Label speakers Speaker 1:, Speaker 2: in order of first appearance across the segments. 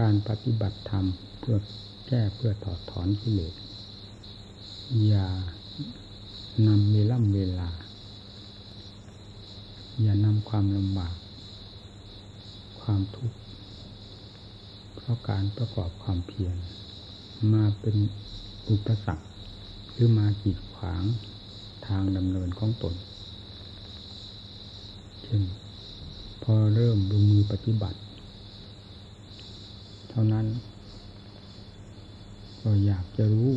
Speaker 1: การปฏิบัติธรรมเพื่อแก้เพื่อถอดถอนกิเลสอย่านำเวล่ำเวลา อย่านำความลำบาก ความทุกข์เพราะการประกอบความเพียรมาเป็นอุปสรรคหรือมากีดขวางทางดำเนินของตน เช่น พอเริ่มลงมือปฏิบัติ ท่านั้น ก็อยากจะรู้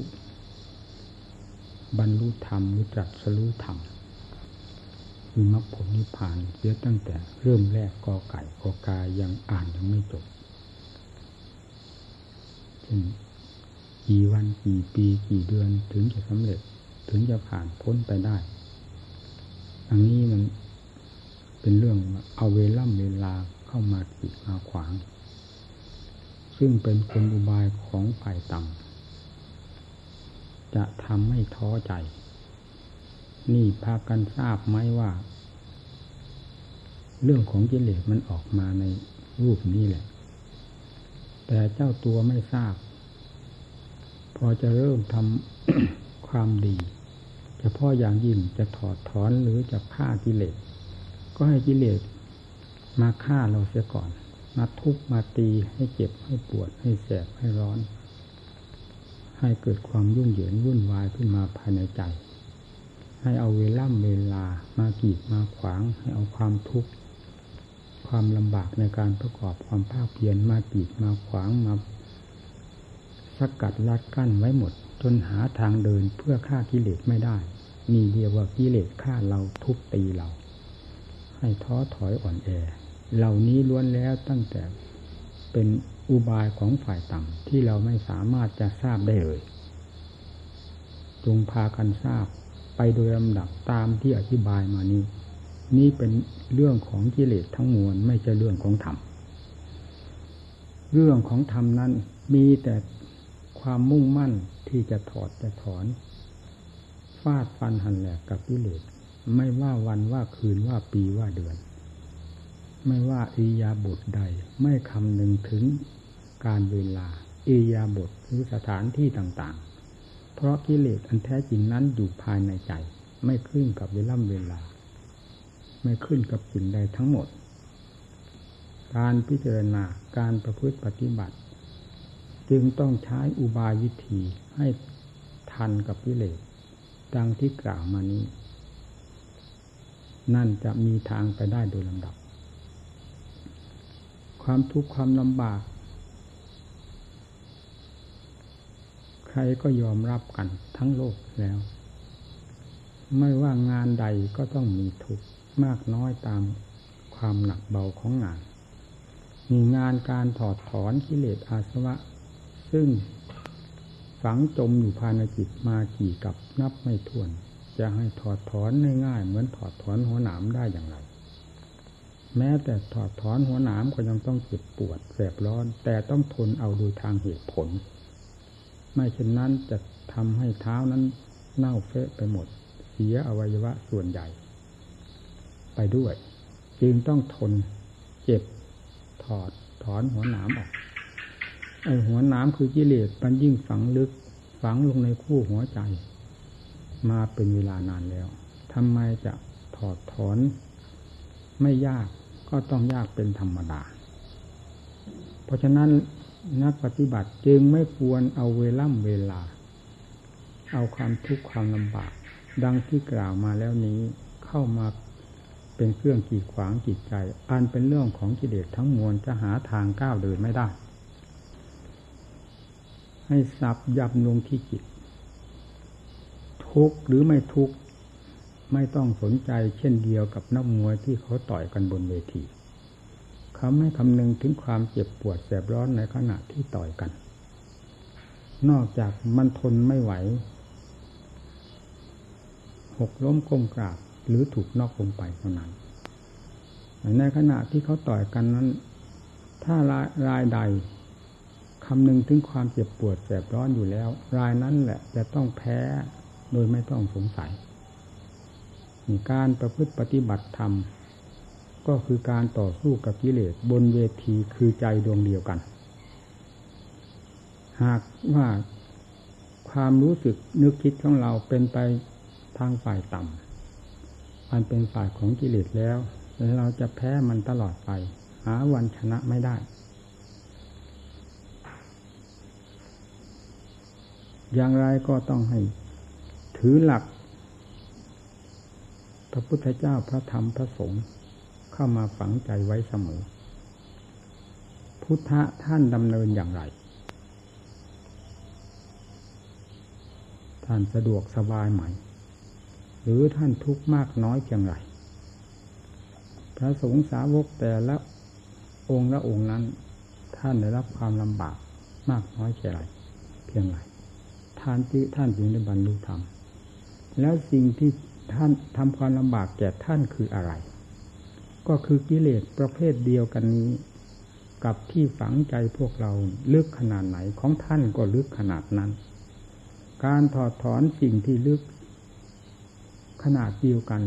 Speaker 1: บรรลุธรรมหรือจัดสรู้ธรรมคือมรรคผลนิพพานเสียตั้งแต่เริ่มแรกกอไก่กอกายยังอ่านยังไม่จบเช่นกี่วันกี่ปีกี่เดือนถึงจะสำเร็จถึงจะผ่านพ้นไปได้ อันนี้มันเป็นเรื่องเอาเวล่ำเวลาเข้ามาขีดมาขวาง ซึ่งเป็นคนอุบายของฝ่ายต่ำจะทำให้ท้อใจ นี่พากันทราบไหมว่า เรื่องของกิเลสมันออกมาในรูปนี้แหละ แต่เจ้าตัวไม่ทราบ พอจะเริ่มทำความดีเฉพาะอย่างยิ่งจะถอดถอนหรือจะฆ่ากิเลส ก็ให้กิเลสมาฆ่าเราเสียก่อน มาทุบมาตีให้เจ็บให้ปวดให้แสบให้ร้อน ให้เกิดความยุ่งเหยิงวุ่นวายขึ้นมาภายในใจ ให้เอาเวล่ำเวลามากีดมาขวาง ให้เอาความทุกข์ความลำบากในการประกอบความภาคเพียรมากีดมาขวางมาสกัดลัดกั้นไว้หมด จนหาทางเดินเพื่อฆ่ากิเลสไม่ได้นี่เรียกว่ากิเลสฆ่าเราทุบตีเรา ให้ท้อถอยอ่อนแอ เหล่านี้ล้วนแล้วตั้งแต่เป็นอุบายของฝ่ายต่ำที่เราไม่สามารถจะทราบได้เลยจงพากันทราบไปโดยลำดับตามที่อธิบายมานี้ นี่เป็นเรื่องของกิเลสทั้งมวลไม่ใช่เรื่องของธรรม เรื่องของธรรมนั้นมีแต่ความมุ่งมั่นที่จะถอดจะถอนฟาดฟันหันแหลกกับกิเลส ไม่ว่าวันว่าคืนว่าปีว่าเดือน ไม่ว่าอิยาบทใด ไม่คำนึงถึงการเวลาอิยาบทหรือสถานที่ต่างๆ เพราะกิเลสอันแท้จริงนั้นอยู่ภายในใจ ไม่ขึ้นกับเวล่ำเวลา ไม่ขึ้นกับสิ่งใดทั้งหมด การพิจารณาการประพฤติปฏิบัติ จึงต้องใช้อุบายวิธีให้ทันกับกิเลสดังที่กล่าวมานี้ นั่นจะมีทางไปได้โดยลำดับ ความทุกข์ความลำบาก ใครก็ยอมรับกันทั้งโลกแล้ว ไม่ว่างานใดก็ต้องมีทุกข์มากน้อยตามความหนักเบาของงาน มีงานการถอดถอนกิเลสอาสวะ ซึ่งฝังจมอยู่ภายในจิตมากี่กับนับไม่ถ้วน จะให้ถอดถอนง่ายๆเหมือนถอดถอนหัวหนามได้อย่างไร แม้แต่ถอดถอนหัวหนามก็ยังต้องเจ็บปวดแสบร้อน แต่ต้องทนเอาโดยทางเหตุผล ไม่เช่นนั้นจะทำให้เท้านั้นเน่าเฟะไปหมด เสียอวัยวะส่วนใหญ่ ไปด้วย จึงต้องทนเจ็บถอดถอนหัวหนามออกไอหัวหน้ำคือกิเลสมันยิ่งฝังลึกฝังลงในคู่หัวใจ มาเป็นเวลานานแล้วทำไมจะถอดถอนไม่ยาก ก็ต้องยากเป็นธรรมดา เพราะฉะนั้นนักปฏิบัติจึงไม่ควรเอาเวล่ำเวลา เอาความทุกข์ความลำบาก ดังที่กล่าวมาแล้วนี้เข้ามาเป็นเครื่องกีดขวางจิตใจ อันเป็นเรื่องของกิเลสทั้งมวลจะหาทางก้าวเดินไม่ได้ ให้สับยับลงที่จิต ทุกหรือไม่ทุก ไม่ต้องสนใจเช่นเดียวกับนักมวยที่เขาต่อยกันบนเวที เขาไม่คำนึงถึงความเจ็บปวดแสบร้อนในขณะที่ต่อยกัน นอกจากมันทนไม่ไหว หกล้มก้มกราบหรือถูกนอกลงไปเท่านั้น ในขณะที่เขาต่อยกันนั้น ถ้ารายรายใดคำนึงถึงความเจ็บปวดแสบร้อนอยู่แล้ว รายนั้นแหละจะต้องแพ้โดยไม่ต้องสงสัย การประพฤติปฏิบัติธรรม ก็คือการต่อสู้กับกิเลสบนเวทีคือใจดวงเดียวกัน หากว่าความรู้สึกนึกคิดของเราเป็นไปทางฝ่ายต่ำมันเป็นฝ่ายของกิเลสแล้ว เราจะแพ้มันตลอดไป หาวันชนะไม่ได้ อย่างไรก็ต้องให้ถือหลัก พระพุทธเจ้าพระธรรมพระสงฆ์เข้ามาฝังใจไว้เสมอ พุทธะท่านดำเนินอย่างไร ท่านสะดวกสบายไหม หรือท่านทุกข์มากน้อยเพียงไร พระสงฆ์สาวกแต่ละองค์ละองค์นั้น ท่านได้รับความลำบากมากน้อยแค่ไรเพียงไรท่านที่ท่านจึงได้บรรลุธรรม แล้วสิ่งที่ ท่านทำความลำบากแก่ท่านคืออะไร ก็คือกิเลสประเภทเดียวกันนี้ กับที่ฝังใจพวกเราลึกขนาดไหนของท่านก็ลึกขนาดนั้น การถอดถอนสิ่งที่ลึก ขนาดเดียวกัน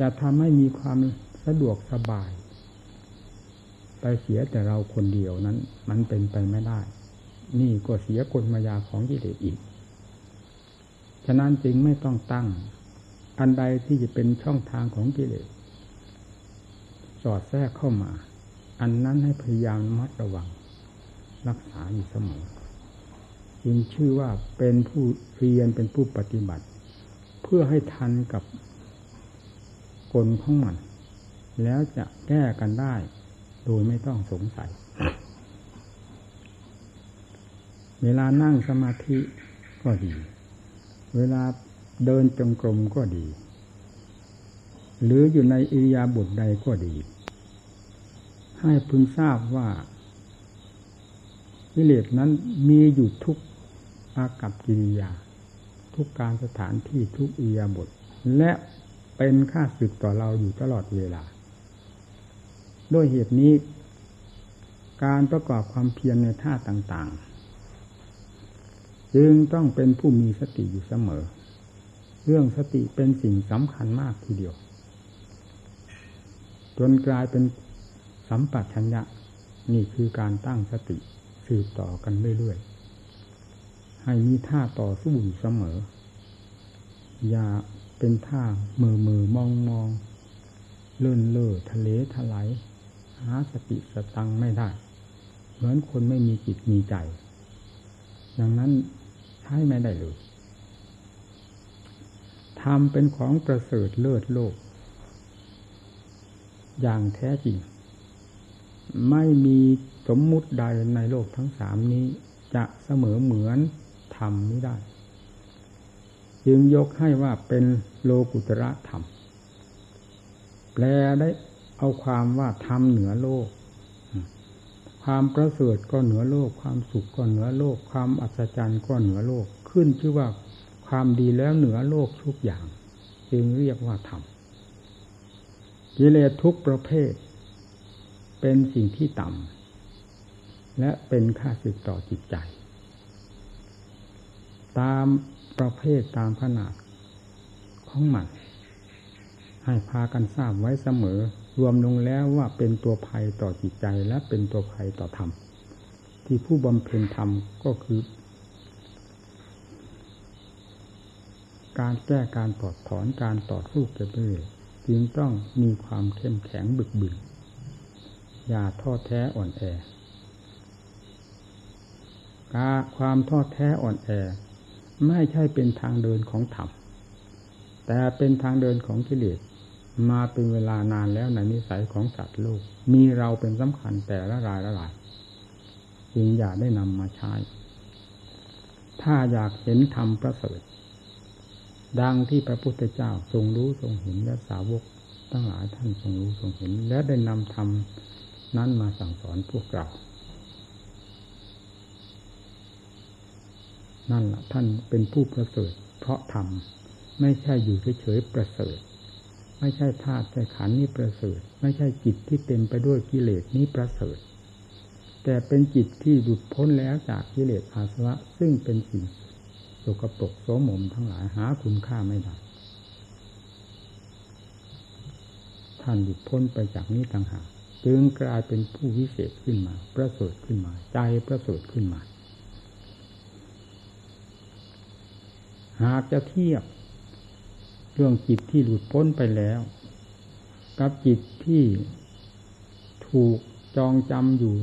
Speaker 1: จะทำให้มีความสะดวกสบาย ไปเสียแต่เราคนเดียวนั้น มันเป็นไปไม่ได้ นี่ก็เสียกลมายาของกิเลสอีก ฉะนั้นจึงไม่ต้องตั้ง อันใดที่จะเป็นช่องทางของกิเลสสอดแทรกเข้ามา อันนั้นให้พยายามมัดระวัง รักษาอยู่เสมอจึงชื่อว่าเป็นผู้เรียนเป็นผู้ปฏิบัติ เพื่อให้ทันกับกลของมัน แล้วจะแก้กันได้ โดยไม่ต้องสงสัย เวลานั่งสมาธิก็ดี เวลาเดินจงกรมก็ดี หรืออยู่ในอิริยาบถใดก็ดี ให้พึงทราบว่าวิเลศนั้นมีอยู่ทุกอากับกิริยา ทุกการสถานที่ทุกอิริยาบถและเป็นค่าศึกต่อเราอยู่ตลอดเวลา ด้วยเหตุนี้ การประกอบความเพียรในท่าต่างๆ จึงต้องเป็นผู้มีสติอยู่เสมอ เรื่องสติเป็นสิ่งสำคัญมากทีเดียว จนกลายเป็นสัมปัชัญญะนี่คือการตั้งสติสืบต่อกันเรื่อยๆ ให้มีท่าต่อสู้อยู่เสมอ อย่าเป็นท่ามือมือมองมองเลื่อนเล่อทะเลถลายหาสติสตังไม่ได้ เหมือนคนไม่มีจิตมีใจ ดังนั้น ใช้ไม่ได้เลยทำเป็นของประเสริฐเลิศโลก อย่างแท้จริง ไม่มีสมมุติใดในโลกทั้งสามนี้ จะเสมอเหมือนทำไม่ได้ จึงยกให้ว่าเป็นโลกุตระธรรม แปลได้เอาความว่าธรรมเหนือโลก ความประเสริฐก็เหนือโลก ความสุขก็เหนือโลก ความอัศจรรย์ก็เหนือโลก ขึ้นชื่อว่าความดีแล้วเหนือโลกทุกอย่าง จึงเรียกว่าธรรมกิเลสทุกประเภท เป็นสิ่งที่ต่ำและเป็นค่าสึกต่อจิตใจ ตามประเภทตามขนาดของมันให้พากันทราบไว้เสมอ รวมลงแล้วว่าเป็นตัวภัยต่อจิตใจและเป็นตัวภัยต่อธรรม ที่ผู้บำเพ็ญธรรมก็คือ การแก้การถอดถอนการต่อสู้กันไปจึงต้องมีความเข้มแข็งบึกบึนอย่าท้อแท้อ่อนแอความท้อแท้อ่อนแอ ไม่ใช่เป็นทางเดินของธรรมแต่เป็นทางเดินของกิเลส มาเป็นเวลานานแล้วในนิสัยของสัตว์โลก มีเราเป็นสำคัญแต่ละรายละรายจึงอย่าได้นำมาใช้ ถ้าอยากเห็นธรรมประเสริฐ ดังที่พระพุทธเจ้าทรงรู้ทรงเห็นและสาวกตั้งหลายท่านทรงรู้ทรงเห็น และได้นำธรรมนั้นมาสั่งสอนพวกเรา นั่นแหละท่านเป็นผู้ประเสริฐ เพราะทำไม่ใช่อยู่เฉยๆประเสริฐ ไม่ใช่ธาตุใช่ขันนี้ประเสริฐ ไม่ใช่จิตที่เต็มไปด้วยกิเลสนี้ประเสริฐ แต่เป็นจิตที่หลุดพ้นแล้วจากกิเลสอาสวะ ซึ่งเป็นสิ่งสกปรกโสมมทั้งหลายหาคุณค่าไม่ได้ท่านหลุดพ้นไปจากนี้ต่างหากจึงกลายเป็นผู้วิเศษขึ้นมา ประเสริฐขึ้นมา ใจประเสริฐขึ้นมา หากจะเทียบ เรื่องจิตที่หลุดพ้นไปแล้ว กับจิตที่ถูกจองจำอยู่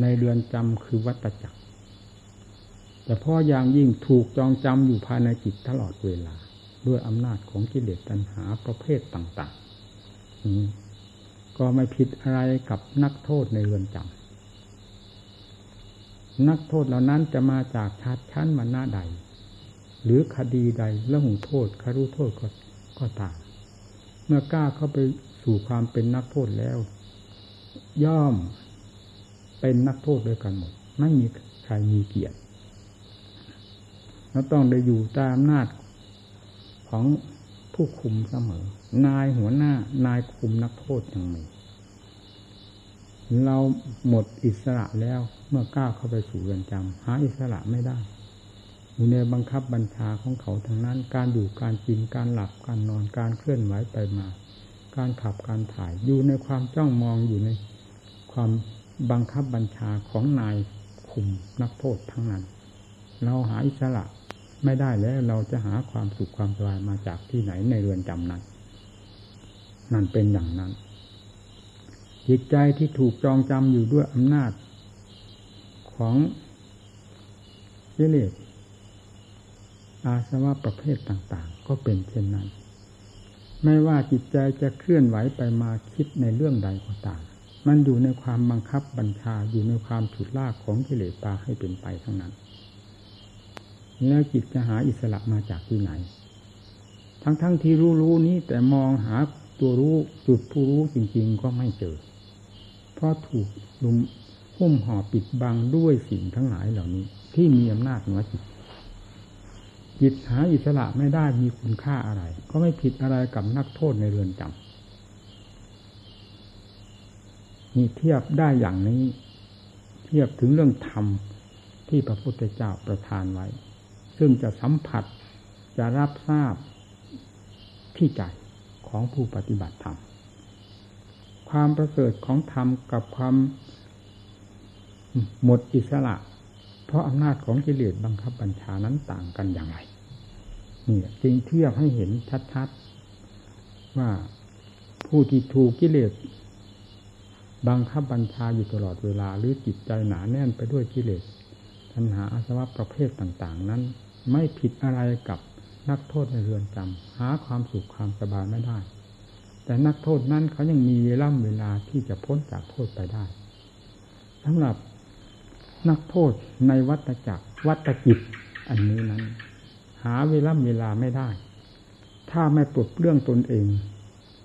Speaker 1: ในเรือนจำคือวัตจักร แต่พ่ออย่างยิ่งถูกจองจำอยู่ภายในจิตตลอดเวลา ด้วยอำนาจของกิเลสตัณหาประเภทต่างๆก็ไม่ผิดอะไรกับนักโทษในเรือนจำนักโทษเหล่านั้นจะมาจากชาติชั้นมาหน้าใด หรือคดีใดแล้วหงโทษคารุโทษก็ก็ตามเมื่อกล้าเข้าไปสู่ความเป็นนักโทษแล้ว ย่อมเป็นนักโทษด้วยกันหมด ไม่มีใครมีเกียรติแล้วต้องได้อยู่ตามอำนาจของผู้คุมเสมอ นายหัวหน้านายคุมนักโทษยังมีเราหมดอิสระแล้วเมื่อก้าวเข้าไปสู่เรือนจำหาอิสระไม่ได้ อยู่ในบังคับบัญชาของเขาทั้งนั้น การอยู่การกินการหลับการนอนการเคลื่อนไหวไปมา การขับการถ่ายอยู่ในความจ้องมองอยู่ในความบังคับบัญชาของนายคุมนักโทษทั้งนั้น เราหาอิสระไม่ได้แล้วเราจะหาความสุขความสบายมาจากที่ไหนในเรือนจำนั้น นั่นเป็นอย่างนั้น จิตใจที่ถูกจองจำอยู่ด้วยอำนาจของกิเลส อาสวะประเภทต่างๆ ก็เป็นเช่นนั้น ไม่ว่าจิตใจจะเคลื่อนไหวไปมาคิดในเรื่องใดก็ตามมันอยู่ในความบังคับบัญชาอยู่ในความฉุดลากของกิเลสปาให้เป็นไปทั้งนั้น แล้วจิตจะหาอิสระมาจากที่ไหน ทั้งๆทที่รู้รู้นี้แต่มองหาตัวรู้จุดผู้รู้จริง ๆ ก็ไม่เจอ เพราะถูกลุมหุ้มห่อปิดบังด้วยสิ่งทั้งหลายเหล่านี้ ที่มีอำนาจเหนือจิต จิตหาอิสระไม่ได้มีคุณค่าอะไร ก็ไม่ผิดอะไรกับนักโทษในเรือนจำนี่เทียบได้อย่างนี้ เทียบถึงเรื่องธรรมที่พระพุทธเจ้าประทานไว้ ซึ่งจะสัมผัสจะรับทราบที่ใจของผู้ปฏิบัติธรรม ความประเสริฐของธรรมกับความหมดอิสระ เพราะอำนาจของกิเลสบังคับบัญชานั้นต่างกันอย่างไรนี่จึงเทียบให้เห็นชัดๆว่าผู้ที่ถูกกิเลสบังคับบัญชาอยู่ตลอดเวลา หรือจิตใจหนาแน่นไปด้วยกิเลสปัญหาอาสวะประเภทต่างๆ นั้น ไม่ผิดอะไรกับนักโทษในเรือนจำหาความสุขความสบายไม่ได้ แต่นักโทษนั้นเขายังมีเวลาเวลาที่จะพ้นจากโทษไปได้สำหรับ นักโทษในวัตจักรวัตจิต อันนี้นั้น หาเวลาเวลาไม่ได้ ถ้าไม่ปลดเรื่องตนเอง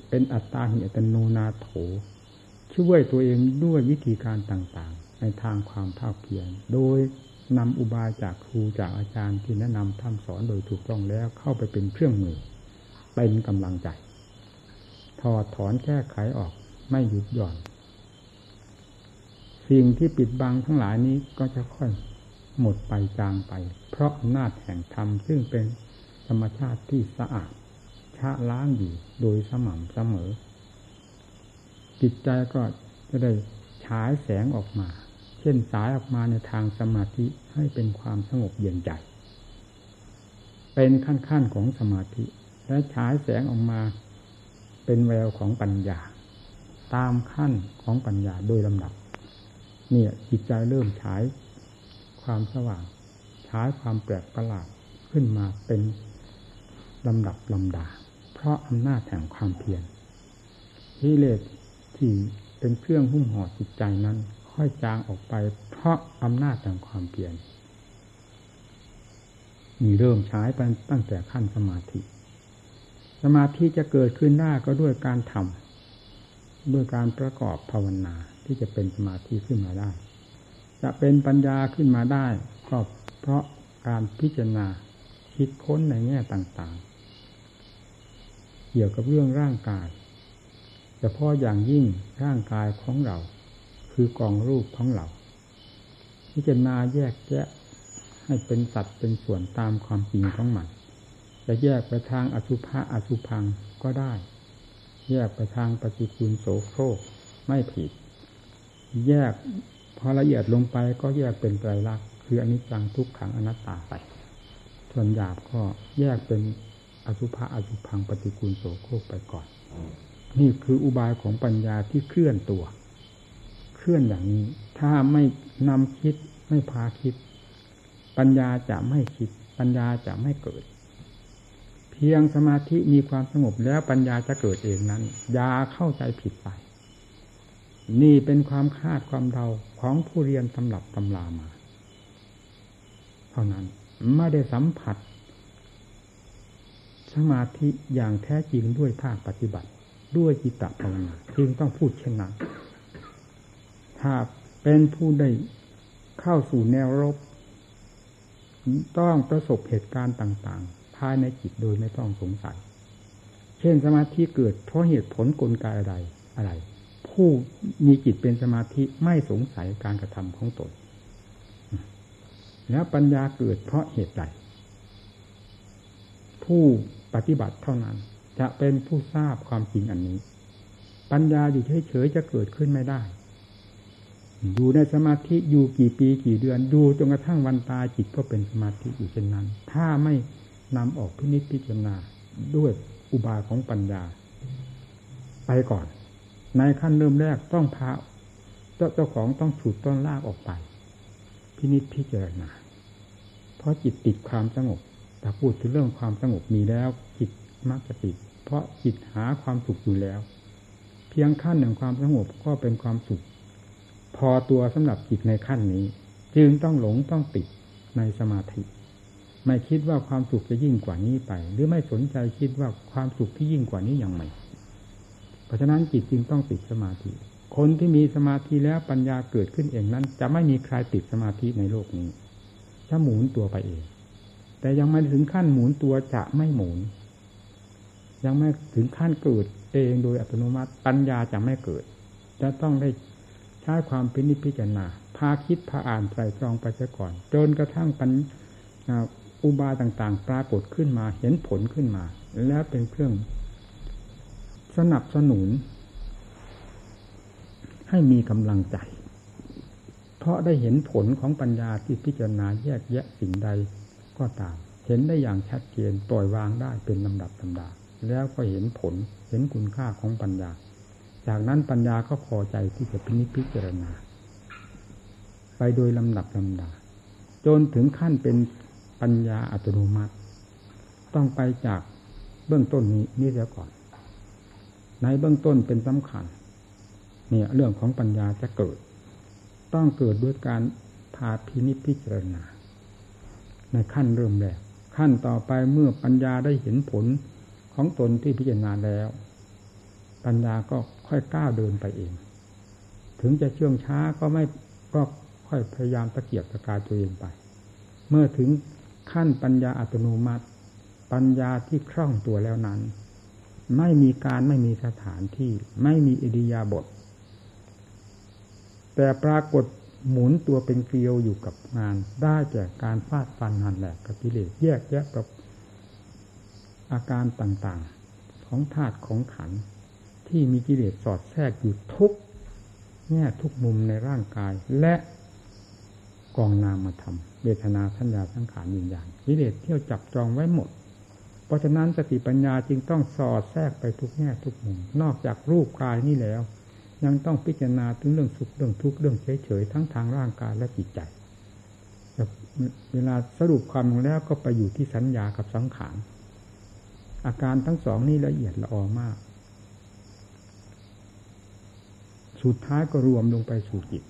Speaker 1: เป็นอัตตาหิอัตโนนาโถ ช่วยตัวเองด้วยวิธีการต่างๆ ในทางความภาคเพียรโดยนำอุบายจากครูจากอาจารย์ที่แนะนำท่านสอนโดยถูกต้องแล้วเข้าไปเป็นเครื่องมือ เป็นกำลังใจถอดถอนแก้ไขออกไม่หยุดหย่อน สิ่งที่ปิดบังทั้งหลายนี้ก็จะค่อยหมดไปจางไป เพราะอำนาจแห่งธรรมซึ่งเป็นธรรมชาติที่สะอาดชะล้างอยู่โดยสม่ำเสมอ จิตใจก็จะได้ฉายแสงออกมา เช่นสายออกมาในทางสมาธิให้เป็นความสงบเย็นใจ เป็นขั้นขั้นของสมาธิ และฉายแสงออกมา เป็นแววของปัญญา ตามขั้นของปัญญาโดยลำดับ เนี่ยจิตใจเริ่มฉายความสว่างฉายความแปลกประหลาดขึ้นมาเป็นลำดับลำดา เพราะอำนาจแห่งความเพียรกิเลสที่เป็นเครื่องหุ้มห่อจิตใจนั้น ค่อยจางออกไป เพราะอำนาจแห่งความเพียรมีเริ่มฉายไปตั้งแต่ขั้นสมาธิ สมาธิจะเกิดขึ้นได้ก็ด้วยการทำด้วยการประกอบภาวนา ที่จะเป็นสมาธิขึ้นมาได้ จะเป็นปัญญาขึ้นมาได้ ก็เพราะการพิจารณาคิดค้นในแง่ต่างๆ เกี่ยวกับเรื่องร่างกายเฉพาะอย่างยิ่งร่างกายของเรา คือกองรูปของเรา พิจารณาแยกแยะให้เป็นสัตว์เป็นส่วนตามความจริงของมัน จะแยกไปทางอสุภะอสุพังก็ได้ แยกไปทางปฏิกูลโสโครกไม่ผิด แยกพอละเอียดลงไปก็แยกเป็นไตรลักษณ์คืออนิจจังทุกขังอนัตตาไป ส่วนหยาบก็แยกเป็นอสุภะอสุพังปฏิกูลโสโครกไปก่อน นี่คืออุบายของปัญญาที่เคลื่อนตัว เคลื่อนอย่างนี้ ถ้าไม่นำคิดไม่พาคิด ปัญญาจะไม่คิด ปัญญาจะไม่เกิด เพียงสมาธิมีความสงบแล้วปัญญาจะเกิดเองนั้นอย่าเข้าใจผิดไป นี่เป็นความคาดความเดาของผู้เรียนตำรับตำรามา เท่านั้นไม่ได้สัมผัส สมาธิอย่างแท้จริงด้วยภาคปฏิบัติ ด้วยจิตตภาวนาจึงต้องพูดเช่นนั้น ถ้าเป็นผู้ได้เข้าสู่แนวรบ ต้องประสบเหตุการณ์ต่าง ๆ ภายในจิตโดยไม่ต้องสงสัย เช่นสมาธิเกิดเพราะเหตุผลกลไกอะไรอะไร ผู้มีจิตเป็นสมาธิไม่สงสัยการกระทำของตน แล้วปัญญาเกิดเพราะเหตุใด ผู้ปฏิบัติเท่านั้น จะเป็นผู้ทราบความจริงอันนี้ ปัญญาอยู่เฉยๆจะเกิดขึ้นไม่ได้ อยู่ในสมาธิอยู่กี่ปีกี่เดือน ดูจนกระทั่งวันตายจิตก็เป็นสมาธิอยู่เช่นนั้น ถ้าไม่นำออกพินิจพิจารณาด้วยอุบายของปัญญา ไปก่อน ในขั้นเริ่มแรกต้องพาเจ้าของต้องฉุดต้องลากออกไป พินิจพิจารณาเพราะจิตติดความสงบแต่พูดถึงเรื่องความสงบมีแล้ว จิตมักจะติด เพราะจิตหาความสุขอยู่แล้ว เพียงขั้นหนึ่งความสงบก็เป็นความสุข พอตัวสำหรับจิตในขั้นนี้ จึงต้องหลงต้องติดในสมาธิ ไม่คิดว่าความสุขจะยิ่งกว่านี้ไป หรือไม่สนใจคิดว่าความสุขที่ยิ่งกว่านี้ยังไง เพราะฉะนั้นจิตจึงต้องติดสมาธิ คนที่มีสมาธิแล้วปัญญาเกิดขึ้นเองนั้น จะไม่มีใครติดสมาธิในโลกนี้จะหมุนตัวไปเอง แต่ยังไม่ถึงขั้นหมุนตัวจะไม่หมุน ยังไม่ถึงขั้นเกิดเองโดยอัตโนมัติ ปัญญาจะไม่เกิด จะต้องได้ใช้ความพินิจพิจารณาพาคิดพาอ่านใส่ตรองไปเสียก่อน จนกระทั่งปัญอุบายต่างๆ ปรากฏขึ้นมาเห็นผลขึ้นมา แล้วเป็นเครื่อง สนับสนุน ให้มีกำลังใจ เพราะได้เห็นผลของปัญญาที่พิจารณาแยกแยะสิ่งใดก็ตาม เห็นได้อย่างชัดเจนปล่อยวางได้เป็นลำดับลำดา แล้วก็เห็นผลเห็นคุณค่าของปัญญา จากนั้นปัญญาก็พอใจที่จะพินิจพิจารณา ไปโดยลำดับลำดา จนถึงขั้นเป็นปัญญาอัตโนมัติ ต้องไปจากเบื้องต้นนี้นี่เสียก่อน ในเบื้องต้นเป็นสำคัญเนี่ยเรื่องของปัญญาจะเกิด ต้องเกิดด้วยการพาพินิจพิจารณา ในขั้นเริ่มแรกขั้นต่อไปเมื่อปัญญาได้เห็นผลของตนที่พิจารณาแล้ว ปัญญาก็ค่อยก้าวเดินไปเอง ถึงจะเชื่องช้าก็ไม่ก็ค่อยพยายามตะเกียบตะกายตัวเองไป เมื่อถึงขั้นปัญญาอัตโนมัติ ปัญญาที่คล่องตัวแล้วนั้น ไม่มีการไม่มีสถานที่ ไม่มีอิริยาบถแต่ปรากฏหมุนตัวเป็นเกลียวอยู่กับงาน ได้แก่การฟาดฟันหันแหลกกับกิเลสแยกแยะกับอาการต่างๆ ของธาตุของขัน ที่มีกิเลสสอดแทรกอยู่ทุกแง่ทุกมุมในร่างกาย และกองนามธรรมเวทนาสัญญาสังขารยินญาณกิเลสเที่ยวจับจองไว้หมด เพราะฉะนั้นสติปัญญาจึงต้องสอดแทรกไปทุกแง่ทุกมุมนอกจากรูปกายนี่แล้ว ยังต้องพิจารณาถึงเรื่องสุขเรื่องทุกข์เรื่องเฉยๆทั้งทางร่างกายและจิตใจเวลาสรุปความลงแล้วก็ไปอยู่ที่สัญญากับสังขารอาการทั้งสองนี้ละเอียดละออมาก สุดท้ายก็รวมลงไปสู่จิต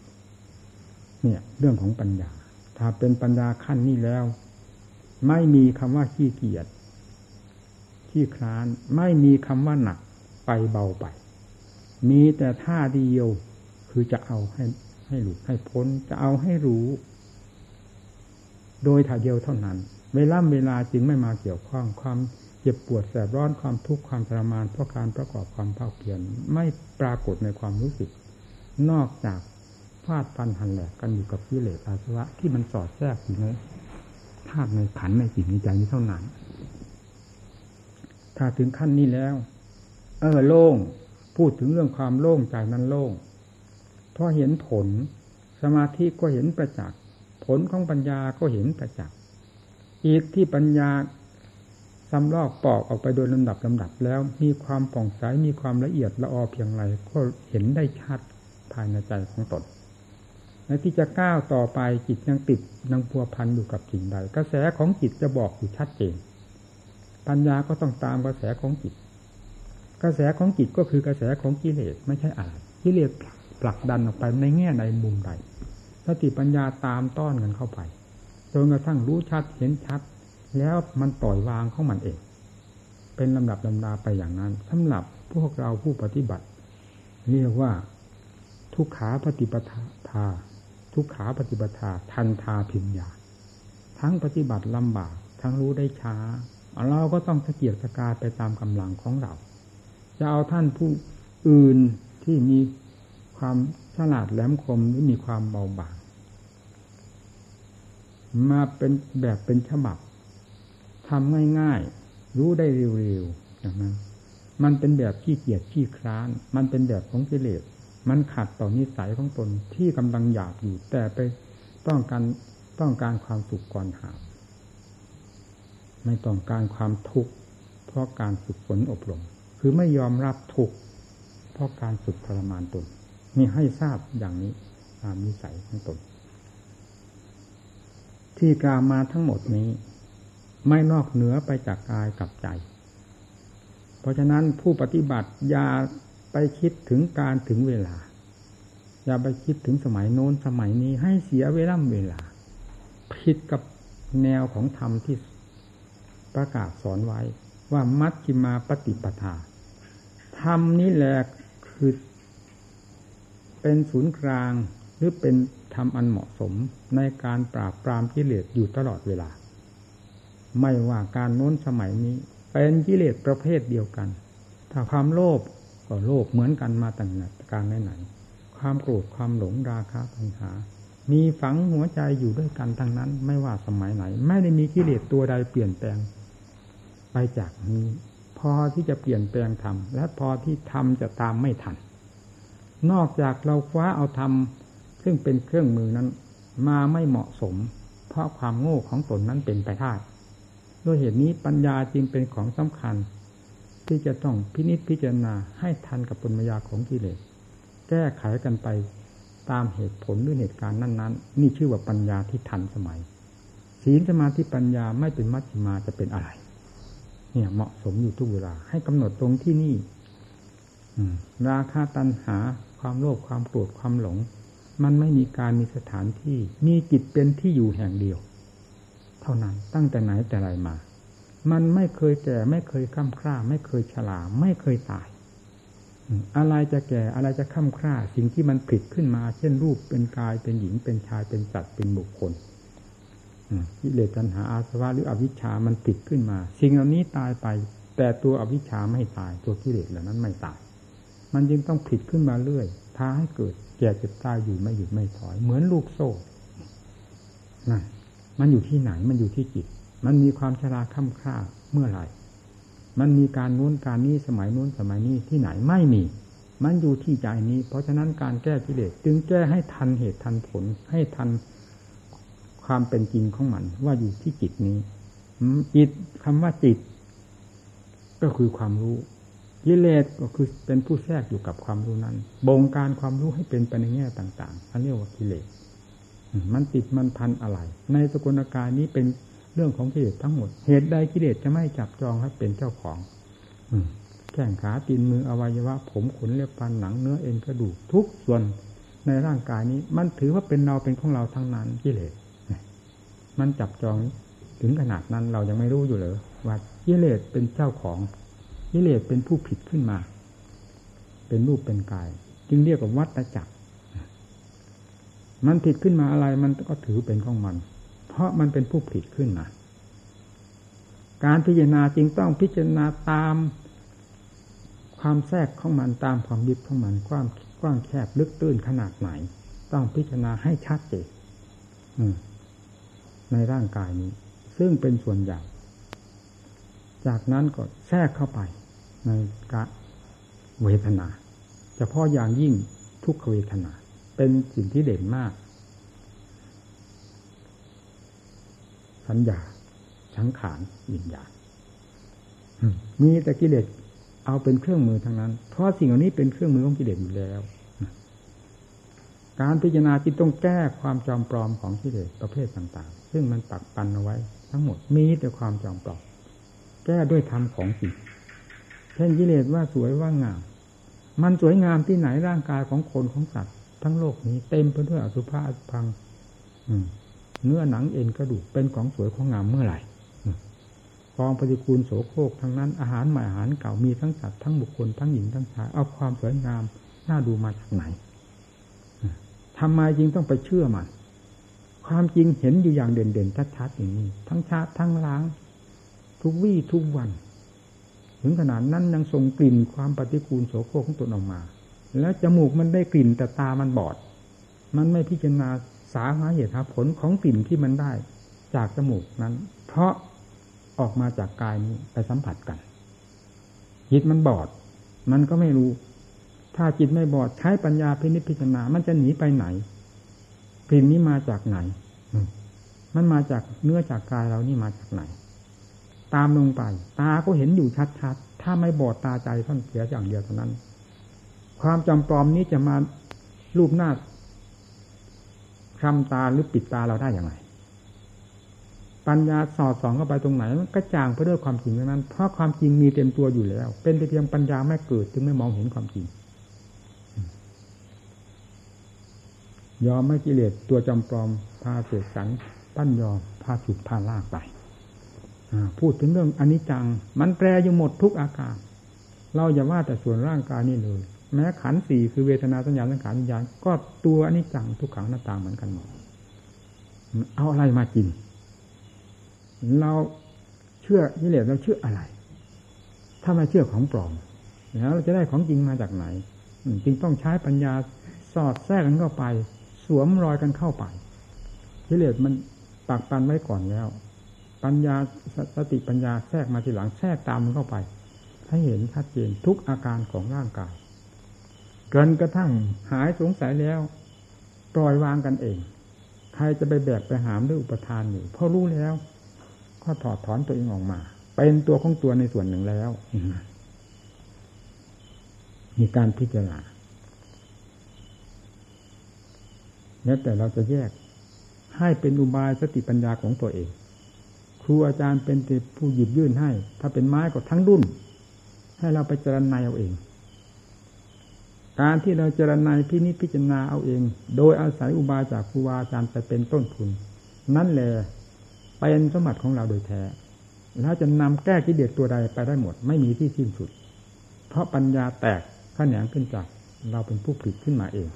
Speaker 1: เนี่ย เรื่องของปัญญา ถ้าเป็นปัญญาขั้นนี้แล้ว ไม่มีคำว่าขี้เกียจ ขี้คลาน ไม่มีคำว่าหนักไปเบาไป มีแต่ท่าเดียวคือจะเอาให้ให้หลุดให้พ้น จะเอาให้รู้ โดยท่าเดียวเท่านั้น เวลาเวลาจึงไม่มาเกี่ยวข้องความเจ็บปวดแสบร้อนความทุกข์ความทรมานเพราะการประกอบความเ่าเพียรไม่ปรากฏในความรู้สึก นอกจากฟาดฟันหันแหลกกันอยู่กับกิเลสอาสวะที่มันสอดแทรกอยู่ในธาตุในขันในจิตในใจนี้เท่านั้น ถ้าถึงขั้นนี้แล้ว เออโล่ง พูดถึงเรื่องความโล่งใจนั้นโล่ง เพราะเห็นผล สมาธิก็เห็นประจักษ์ ผลของปัญญาก็เห็นประจักษ์จิตที่ปัญญาซ้ำลอกปอกออกไปโดยลำดับลำดับแล้ว มีความป่องใส มีความละเอียดละออเพียงไรก็เห็นได้ชัดภายในใจของตนและที่จะก้าวต่อไปจิตยังติดยังพัวพันอยู่กับสิ่งใด กระแสของจิตจะบอกอยู่ชัดเจน ปัญญาก็ต้องตามกระแสของจิต กระแสของจิตก็คือกระแสของกิเลสไม่ใช่อะไรกิเลสผลักดันออกไปในแง่ใดมุมใดสติปัญญาตามต้อนกันเข้าไปจนกระทั่งรู้ชัดเห็นชัด แล้วมันปล่อยวางของมันเอง เป็นลำดับลำดาไปอย่างนั้นสำหรับพวกเราผู้ปฏิบัติ เรียกว่า ทุกขาปฏิปทา ทุกขาปฏิปทา ทันทาพิญญา ทั้งปฏิบัติลำบาก ทั้งรู้ได้ช้า เราก็ต้องตะเกียกตะกายไปตามกำลังของเรา จะเอาท่านผู้อื่นที่มีความฉลาดแหลมคมหรือมีความเบาบางมาเป็นแบบเป็นฉบับทำง่ายๆ รู้ได้เร็วๆอย่างนั้นมันเป็นแบบขี้เกียจขี้คร้าน มันเป็นแบบของกิเลส มันขัดต่อนิสัยของตนที่กำลังหยาบอยู่ แต่ไปต้องการต้องการความสุขก่อนหา ไม่ต้องการความทุกข์เพราะการฝึกฝนอบรม คือไม่ยอมรับทุกข์เพราะการฝึกทรมานตนมีให้ทราบอย่างนี้ตามนิสัยของตน ที่กล่าวมาทั้งหมดนี้ ไม่นอกเหนือไปจากกายกับใจ เพราะฉะนั้นผู้ปฏิบัติอย่าไปคิดถึงการถึงเวลา อย่าไปคิดถึงสมัยโน้นสมัยนี้ให้เสียเวลาเวลาผิดกับแนวของธรรมที่ ประกาศสอนไว้ ว่ามัชฌิมาปฏิปทาธรรมนี้แหละคือ เป็นศูนย์กลางหรือเป็นธรรมอันเหมาะสมในการปราบปรามกิเลสอยู่ตลอดเวลา ไม่ว่าการโน้นสมัยนี้ เป็นกิเลสประเภทเดียวกัน ถ้าความโลภก็โลภเหมือนกันมาตั้งแต่การไหนๆความโกรธความหลงราคะปัญหา มีฝังหัวใจอยู่ด้วยกันทั้งนั้น ไม่ว่าสมัยไหน ไม่ได้มีกิเลสตัวใดเปลี่ยนแปลง ไปจากนี้ พอที่จะเปลี่ยนแปลงธรรมและพอที่ธรรมจะตามไม่ทัน นอกจากเราคว้าเอาธรรมซึ่งเป็นเครื่องมือนั้น มาไม่เหมาะสม เพราะความโง่ของตนนั้นเป็นไปได้ด้วยเหตุนี้ปัญญาจึงเป็นของสำคัญ ที่จะต้องพินิจพิจารณาให้ทันกับปัญญาของกิเลสแก้ไขกันไปตามเหตุผลหรือเหตุการณ์นั้น ๆ นี่ชื่อว่าปัญญาที่ทันสมัย ศีลสมาธิปัญญาไม่เป็นมัชฌิมาจะเป็นอะไร เนี่ย เหมาะสมอยู่ทุกเวลา ให้กำหนดตรงที่นี่ราคาตัณหา ความโลภความโกรธความหลง มันไม่มีการมีสถานที่ มีจิตเป็นที่อยู่แห่งเดียว เท่านั้นตั้งแต่ไหนแต่ไรมา มันไม่เคยแก่ไม่เคยข้ามคร่า ไม่เคยฉลาไม่เคยตายอะไรจะแก่อะไรจะข้ามคร่า สิ่งที่มันผิดขึ้นมา เช่นรูปเป็นกายเป็นหญิงเป็นชายเป็นสัตว์เป็นบุคคล กิเลสตัณหาอาสวะหรืออวิชชามันผิดขึ้นมา สิ่งเหล่านี้ตายไป แต่ตัวอวิชชาไม่ตาย ตัวกิเลสเหล่านั้นไม่ตาย มันจึงต้องผิดขึ้นมาเรื่อยพาให้เกิดแก่เจ็บตายอยู่ไม่หยุดไม่ถอย เหมือนลูกโซ่นั่นมันอยู่ที่ไหนมันอยู่ที่จิต มันมีความชราค่ำค่าเมื่อไหร่มันมีการนู้นการนี้สมัยนู้นสมัยนี้ที่ไหนไม่มี มันอยู่ที่ใจนี้ เพราะฉะนั้นการแก้กิเลสจึงแก้ให้ทันเหตุทันผลให้ทัน ความเป็นจริงของมัน ว่าอยู่ที่จิตนี้จิตคำว่าจิต ก็คือความรู้กิเลสก็คือเป็นผู้แทรกอยู่กับความรู้นั้น บงการความรู้ให้เป็นไปในแง่ต่างๆอันเรียกว่ากิเลสมันติดมันพันอะไร ในสกุลกายนี้เป็นเรื่องของกิเลสทั้งหมด เหตุใดกิเลสจะไม่จับจองให้เป็นเจ้าของ อืแข้งขาตีนมืออวัยวะ ผมขนเล็บฟันหนังเนื้อเอ็นกระดูกทุกส่วนในร่างกายนี้ มันถือว่าเป็นเราเป็นของเราทั้งนั้นกิเลส มันจับจองถึงขนาดนั้นเรายังไม่รู้อยู่เลยว่ากิเลสเป็นเจ้าของกิเลสเป็นผู้ผิดขึ้นมา เป็นรูปเป็นกาย จึงเรียกว่าวัตจักร มันผิดขึ้นมาอะไรมันก็ถือเป็นของมัน เพราะมันเป็นผู้ผิดขึ้นมาการพิจารณาจริงต้องพิจารณาตาม ความแทรกของมันตามความยึดของมันกว้างกว้างแคบลึกตื้นขนาดไหน ต้องพิจารณาให้ชัดเจน ในร่างกายนี้ ซึ่งเป็นส่วนใหญ่ จากนั้นก็แทรกเข้าไปในกะเวทนาเฉพาะอย่างยิ่งทุกขเวทนา เป็นสิ่งที่เด่นมาก สัญญาสังขารวิญญาณมีแต่กิเลสเอาเป็นเครื่องมือทางนั้น เพราะสิ่งเหล่านี้เป็นเครื่องมือของกิเลสอยู่แล้ว การพิจารณาจิตต้องแก้ความจอมปลอมของกิเลสประเภทต่างๆ ซึ่งมันปักปันเอาไว้ ทั้งหมดมีแต่ความจอมปลอมแก้ด้วยธรรมของจิตเช่นกิเลสว่าสวยว่างาม มันสวยงามที่ไหนร่างกายของคนของสัตว์ ทั้งโลกนี้เต็มไปด้วยอสุภะอสุพังเนื้อหนังเอ็นกระดูกเป็นของสวยของงามเมื่อไหร่กองปฏิกูลโสโครกทั้งนั้นอาหารใหม่อาหารเก่ามีทั้งสัตว์ทั้งบุคคลทั้งหญิงทั้งชายเอาความสวยงามน่าดูมาจากไหนทำไมจริงต้องไปเชื่อมัน ความจริงเห็นอยู่อย่างเด่นๆชัดๆอย่างนี้ ทั้งชาทั้งล้าง ทุกวี่ทุกวัน ถึงขนาดนั้นยังส่งกลิ่นความปฏิกูลโสโครกของตนออกมา แล้วจมูกมันได้กลิ่นแต่ตามันบอด มันไม่พิจารณาสาหาเหตุผลของกลิ่นที่มันได้ จากจมูกนั้น เพราะออกมาจากกายนี้ไปสัมผัสกัน จิตมันบอด มันก็ไม่รู้ ถ้าจิตไม่บอดใช้ปัญญาพินิจพิจารณามันจะหนีไปไหน กลิ่นนี้มาจากไหน มันมาจากเนื้อจากกายเรานี่มาจากไหน ตามลงไป ตาก็เห็นอยู่ชัดๆ ถ้าไม่บอดตาใจท่านเสียอย่างเดียวเท่านั้น ความจำปลอมนี้จะมารูปหน้าคลำตาหรือปิดตาเราได้อย่างไร ปัญญาสอดส่องเข้าไปตรงไหน มันกระจ่างไปด้วยความจริงนั้น เพราะความจริงมีเต็มตัวอยู่แล้ว เป็นแต่เพียงปัญญาไม่เกิดจึงไม่มองเห็นความจริง ยอมไม่กิเลสตัวจำปลอมพาเสกสรรปั้นยอมพาฉุดพาลากไปพูดถึงเรื่องอนิจจัง มันแปรอยู่หมดทุกอาการ เราอย่าว่าแต่ส่วนร่างกายนี่เลย แม้ขันสี่คือเวทนาสัญญาสังขารวิญญาณก็ตัวอนิจจังทุกขังหน้าตาเหมือนกันหมดเอาอะไรมากิน เราเชื่อกิเลสเราเชื่ออะไร ถ้าไม่เชื่อของปลอม แล้วเราจะได้ของจริงมาจากไหนจึงต้องใช้ปัญญาสอดแทรกกันเข้าไป สวมรอยกันเข้าไปกิเลสมันปักปันไว้ก่อนแล้ว ปัญญาสติปัญญาแทรกมาทีหลังแทรกตามมันเข้าไป ให้เห็นชัดเจนทุกอาการของร่างกายเกินกระทั่งหายสงสัยแล้วปล่อยวางกันเอง ใครจะไปแบกไปหามด้วยอุปทานอยู่พราะรู้แล้ว ก็ถอดถอนตัวเองออกมา เป็นตัวของตัวในส่วนหนึ่งแล้วมีการพิจารณา แล้วแต่เราจะแยก ให้เป็นอุบายสติปัญญาของตัวเอง ครูอาจารย์เป็นผู้หยิบยื่นให้ ถ้าเป็นไม้ก็ทั้งดุนให้เราไปเจรณาเอาเอง การที่เราเจรณาพินิจพิจารณาเอาเอง โดยอาศัยอุบายจากครูอาจารย์ไปเป็นต้นทุน นั่นแหละเป็นสมบัติของเราโดยแท้แล้วจะนำแก้กิเลสตัวใดไปได้หมด ไม่มีที่สิ้นสุด เพราะปัญญาแตกข้าแหนงขึ้นจากเราเป็นผู้ผลิตขึ้นมาเอง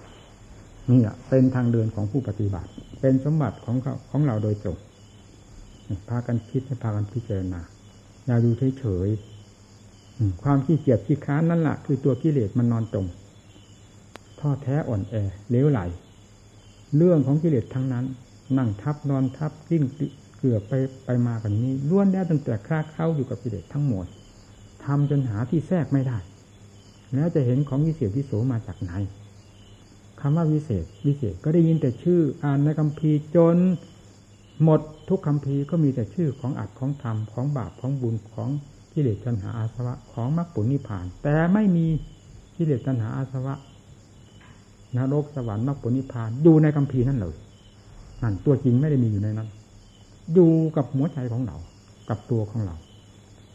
Speaker 1: นี่อะเป็นทางเดินของผู้ปฏิบัติ เป็นสมบัติของเขาของเราโดยตรงพากันคิดให้พากันพิจารณาอย่าดูเฉยๆความขี้เกียจขี้ค้านนั่นแหละคือตัวกิเลสมันนอนตรงท่อแท้อ่อนแอเลี้ยวไหล เรื่องของกิเลสทั้งนั้น นั่งทับนอนทับกิ้งเกือบไปไปมากันนี้ล้วนแล้วตั้งแต่คลาเข้าอยู่กับกิเลสทั้งหมดทำจนหาที่แทรกไม่ได้ แล้วจะเห็นของวิเศษที่โสมาจากไหน คำว่าวิเศษ วิเศษก็ได้ยินแต่ชื่อ อ่านในคำพีจน หมดทุกคำพีก็มีแต่ชื่อของอัดของธรรมของบาปของบุญของกิเลสตัณหาอาสวะของมรรคผลนิพพาน แต่ไม่มีกิเลสตัณหาอาสวะนรกสวรรค์มรรคผลนิพพานอยู่ในคำพีนั่นเลยนั่นตัวจริงไม่ได้มีอยู่ในนั้น อยู่กับหัวใจของเรา กับตัวของเรา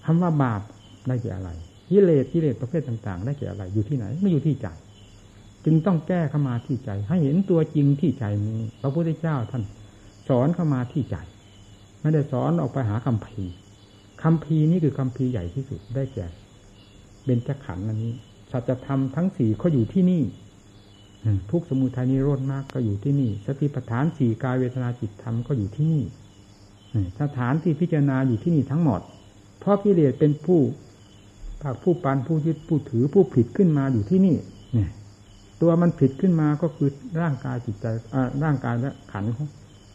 Speaker 1: คำว่าบาปได้แก่อะไรกิเลสกิเลสประเภทต่าง ๆ ได้แก่อะไร อยู่ที่ไหน ไม่อยู่ที่ใจ จึงต้องแก้เข้ามาที่ใจ ให้เห็นตัวจริงที่ใจนี้พระพุทธเจ้าท่านสอนเข้ามาที่ใจ ไม่ได้สอนออกไปหาคำพีคำพีนี้คือคำพีใหญ่ที่สุดได้แก่เบญจขันธ์อันนี้สัจธรรมทั้งสี่เขาอยู่ที่นี่ทุกสมุทัยนิโรธมากก็อยู่ที่นี่ สติปัฏฐานสี่กายเวทนาจิตธรรมก็อยู่ที่นี่สถานที่พิจารณาอยู่ที่นี่ทั้งหมด เพราะกิเลสเป็นผู้ภาคผู้ปันผู้ยึดผู้ถือผู้ผิดขึ้นมาอยู่ที่นี่เนี่ย ตัวมันผิดขึ้นมาก็คือร่างกายจิตใจร่างกายและขันของ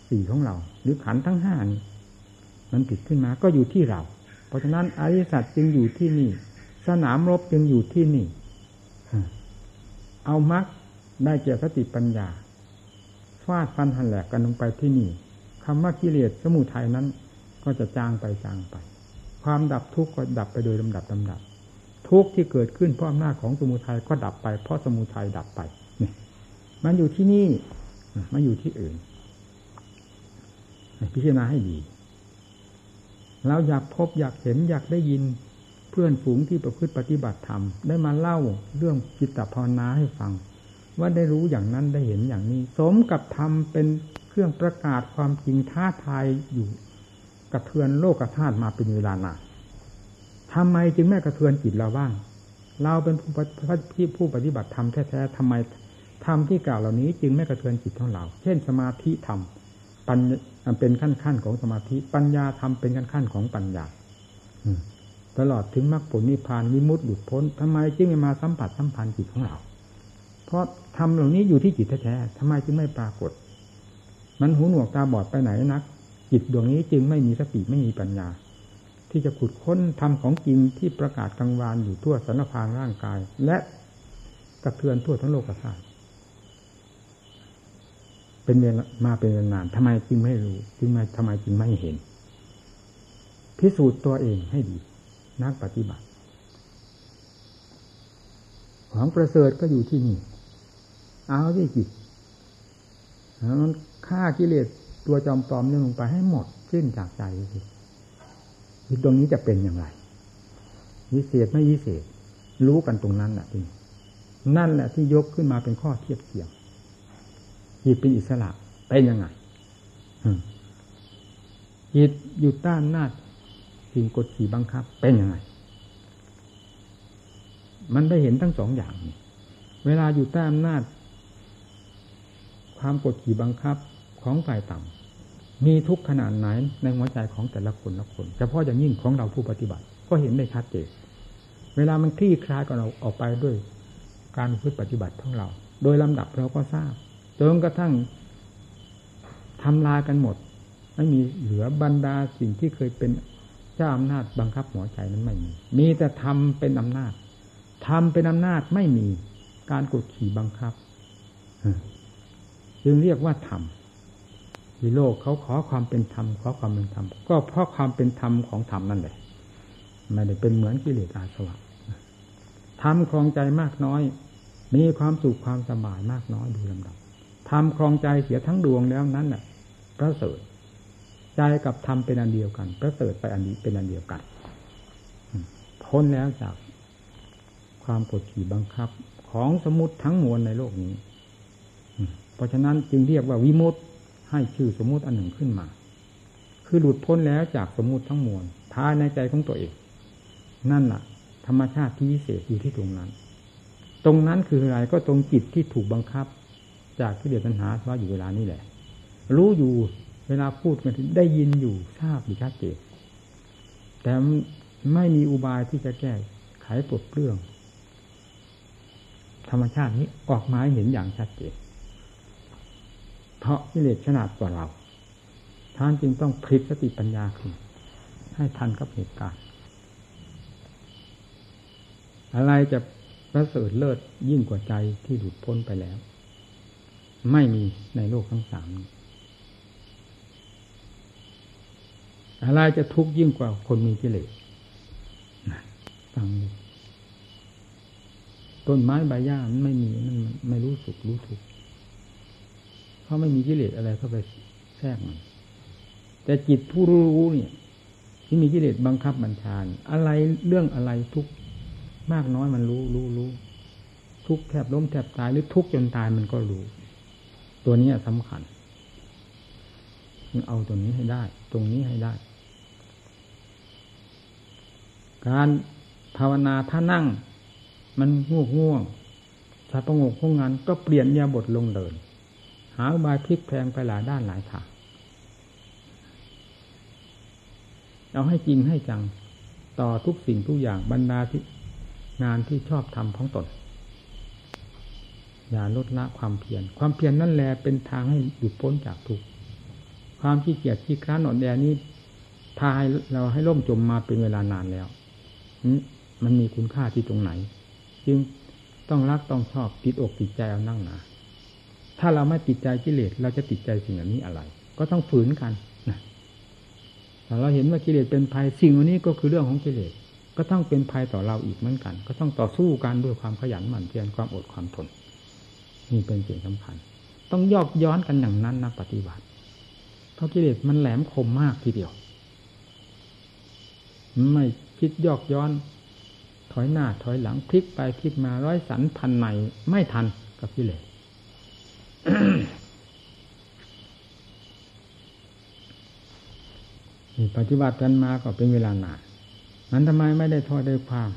Speaker 1: สี่ของเรา หรือขันทั้งห้านี้มันผิดขึ้นมาก็อยู่ที่เรา เพราะฉะนั้นอริสัตจึงอยู่ที่นี่ สนามรบจึงอยู่ที่นี่ เอามักได้เกี่ยวสติปัญญาฟาดฟันหันแหลกกันลงไปที่นี่คำว่ากิเลสสมุทัยนั้น ก็ก็จะจางไปจางไป ความดับทุกข์ก็ดับไปโดยลำดับลำดับ ทุกข์ที่เกิดขึ้นเพราะอำนาจของสมุทัยก็ดับไป เพราะสมุทัยดับไปนี่มันอยู่ที่นี่มันอยู่ที่อื่น พิจารณาให้ดีเราอยากพบอยากเห็นอยากได้ยินเพื่อนฝูงที่ประพฤติปฏิบัติธรรมได้มาเล่าเรื่องจิตตภาวนาให้ฟัง ว่าได้รู้อย่างนั้นได้เห็นอย่างนี้ สมกับธรรมเป็นเครื่องประกาศความจริงท้าทายอยู่กระเทือนโลกธาตุมาเป็นเวลานาน ทำไมจึงไม่กระเทือนจิตเราบ้าง เราเป็นผู้ผู้ปฏิบัติธรรมแท้ๆทำไมธรรมที่กล่าวเหล่านี้จึงไม่กระเทือนจิตของเรา เช่น สมาธิธรรมปัญเป็นขั้นขั้นของสมาธิ ปัญญาธรรมเป็นขั้นขั้นของปัญญาตลอดถึงมรรคผลนิพพานวิมุตติหลุดพ้นทำไมจึงไม่มาสัมผัสสัมพันธ์จิตของเรา เพราะทำเหล่านี้อยู่ที่จิตแท้ๆทำไมจึงไม่ปรากฏ มันหูหนวกตาบอดไปไหนนัก จิตดวงนี้จึงไม่มีสติไม่มีปัญญา ที่จะขุดค้นทำของจริงที่ประกาศกลางวานอยู่ทั่วสารพางร่างกาย และกระเทือนทั่วทั้งโลกธาตุเป็นเวลามาเป็นนานทำไมจึงไม่รู้จึงไม่ทำไมจึงไม่เห็น พิสูจน์ตัวเองให้ดี นักปฏิบัติ ของประเสริฐก็อยู่ที่นี่ เอาที่จิตมันฆ่ากิเลสตัวจอมปลอมนี่ลงไปให้หมดสิ้นจากใจสิ จิตตรงนี้จะเป็นอย่างไร วิเศษไม่วิเศษ รู้กันตรงนั้นแหละจริงนั่นแหละที่ยกขึ้นมาเป็นข้อเทียบเทียงจิตเป็นอิสระเป็นยังไงจิตอยู่ต้านน้าสิ่งกดขี่บังคับ เป็นยังไง มันได้เห็นทั้งสองอย่างเวลาอยู่ใต้อำนาจ ความกดขี่บังคับของฝ่ายต่ำ มีทุกขนาดไหนในหัวใจของแต่ละคนละคนเฉพาะอย่างยิ่งของเราผู้ปฏิบัติ ก็เห็นได้ชัดเจนเวลามันคลี่คลายกับเราออกไปด้วย การพึ่ปฏิบัติของเรา โดยลำดับเราก็ทราบจนกระทั่งทำลายกันหมด ไม่มีเหลือบรรดาสิ่งที่เคยเป็นเจ้าอำนาจบังคับหัวใจนั้นไม่มี มีแต่ทำเป็นอำนาจทำเป็นอำนาจไม่มีการกดขี่บังคับจึงเรียกว่าธรรม ที่โลกเขาขอความเป็นธรรมขอความเป็นธรรมก็เพราะความเป็นธรรมของธรรมนั่นแหละไม่ได้เป็นเหมือนกิเลสอาสวะทำคลองใจมากน้อย มีความสุขความสบายมากน้อยดูลำดับทำครองใจเสียทั้งดวงแล้วนั้นน่ะประเสริฐใจกับธรรมเป็นอันเดียวกันประเสริฐไปอันนี้เป็นอันเดียวกันพ้นแล้วจากความกดขี่บังคับ ของสมุติทั้งมวลในโลกนี้ เพราะฉะนั้นจึงเรียกว่าวิมุต ให้ชื่อสมมุติอันหนึ่งขึ้นมา คือหลุดพ้นแล้วจากสมมุติทั้งมวลภายในใจของตัวเอง นั่นแหละธรรมชาติที่พิเศษอยู่ที่ตรงนั้น ตรงนั้นคืออะไรก็ตรงจิตที่ถูกบังคับ จากที่เดือดปัญหาว่าอยู่เวลานี้แหละ รู้อยู่เวลาพูดกันได้ยินอยู่ทราบอยู่ชัดเจนแต่ไม่มีอุบายที่จะแก้ไขปลดเปลื้อง ธรรมชาตินี้ออกมาเห็นอย่างชัดเจน เพราะกิเลสขนาดกว่าเราท่านจึงต้องพลิกสติปัญญาขึ้นให้ทันกับเหตุการณ์ อะไรจะประเสริฐเลิศยิ่งกว่าใจที่หลุดพ้นไปแล้ว ไม่มีในโลกทั้งสามอะไรจะทุกข์ยิ่งกว่าคนมีกิเลสฟังดูต้นไม้ใบหญ้ามันไม่มีมันไม่รู้สุขรู้ทุกข์ เพราะไม่มีกิเลสอะไรเข้าไปแทรกมัน แต่จิตผู้รู้เนี่ย ที่มีกิเลสบังคับบัญชาอะไรเรื่องอะไรทุกมากน้อยมันรู้รู้รู้ทุกแทบล้มแทบตายหรือทุกจนตายมันก็รู้ ตัวนี้สำคัญเอาตัวนี้ให้ได้ ตรงนี้ให้ได้ การภาวนาถ้านั่ง มันง่วงง่วงชาประงกพวกงานก็เปลี่ยนยาบทลงเดิน หาบายพลิกแพงไปหลายด้านหลายทางเอาให้จริงให้จังต่อทุกสิ่งทุกอย่างบรรดาที่งานที่ชอบทำของตน อย่าลดละความเพียรความเพียรนนั่นแหละเป็นทางให้หลุดพ้นจากทุกข์ความขี้เกียจขี้คร้านอ่อนแอนี้พาให้เราให้ล่มจมมาเป็นเวลานานแล้วมันมีคุณค่าที่ตรงไหน จึงต้องรักต้องชอบติดอกติดใจเอานั่งหนา ถ้าเราไม่ติดใจกิเลสเราจะติดใจสิ่งนี้อะไร ก็ต้องฝืนกันนะแต่เราเห็นว่ากิเลสเป็นภัยสิ่งวันนี้ก็คือเรื่องของกิเลสก็ต้องเป็นภัยต่อเราอีกเหมือนกัน ก็ต้องต่อสู้กันด้วยความขยันหมั่นเพียรความอดความทนนี่เป็นสิ่งสำคัญ ต้องยอกย้อนกันอย่างนั้นนักปฏิบัติ เพราะกิเลสมันแหลมคมมากทีเดียว ไม่คิดยอกย้อน ถอยหน้าถอยหลังพลิกไปพลิกมาร้อยสันพันในไม่ทันกับกิเลส ปฏิบัติกันมาก็เป็นเวลานานนั้นทำไมไม่ได้ทอดได้ความ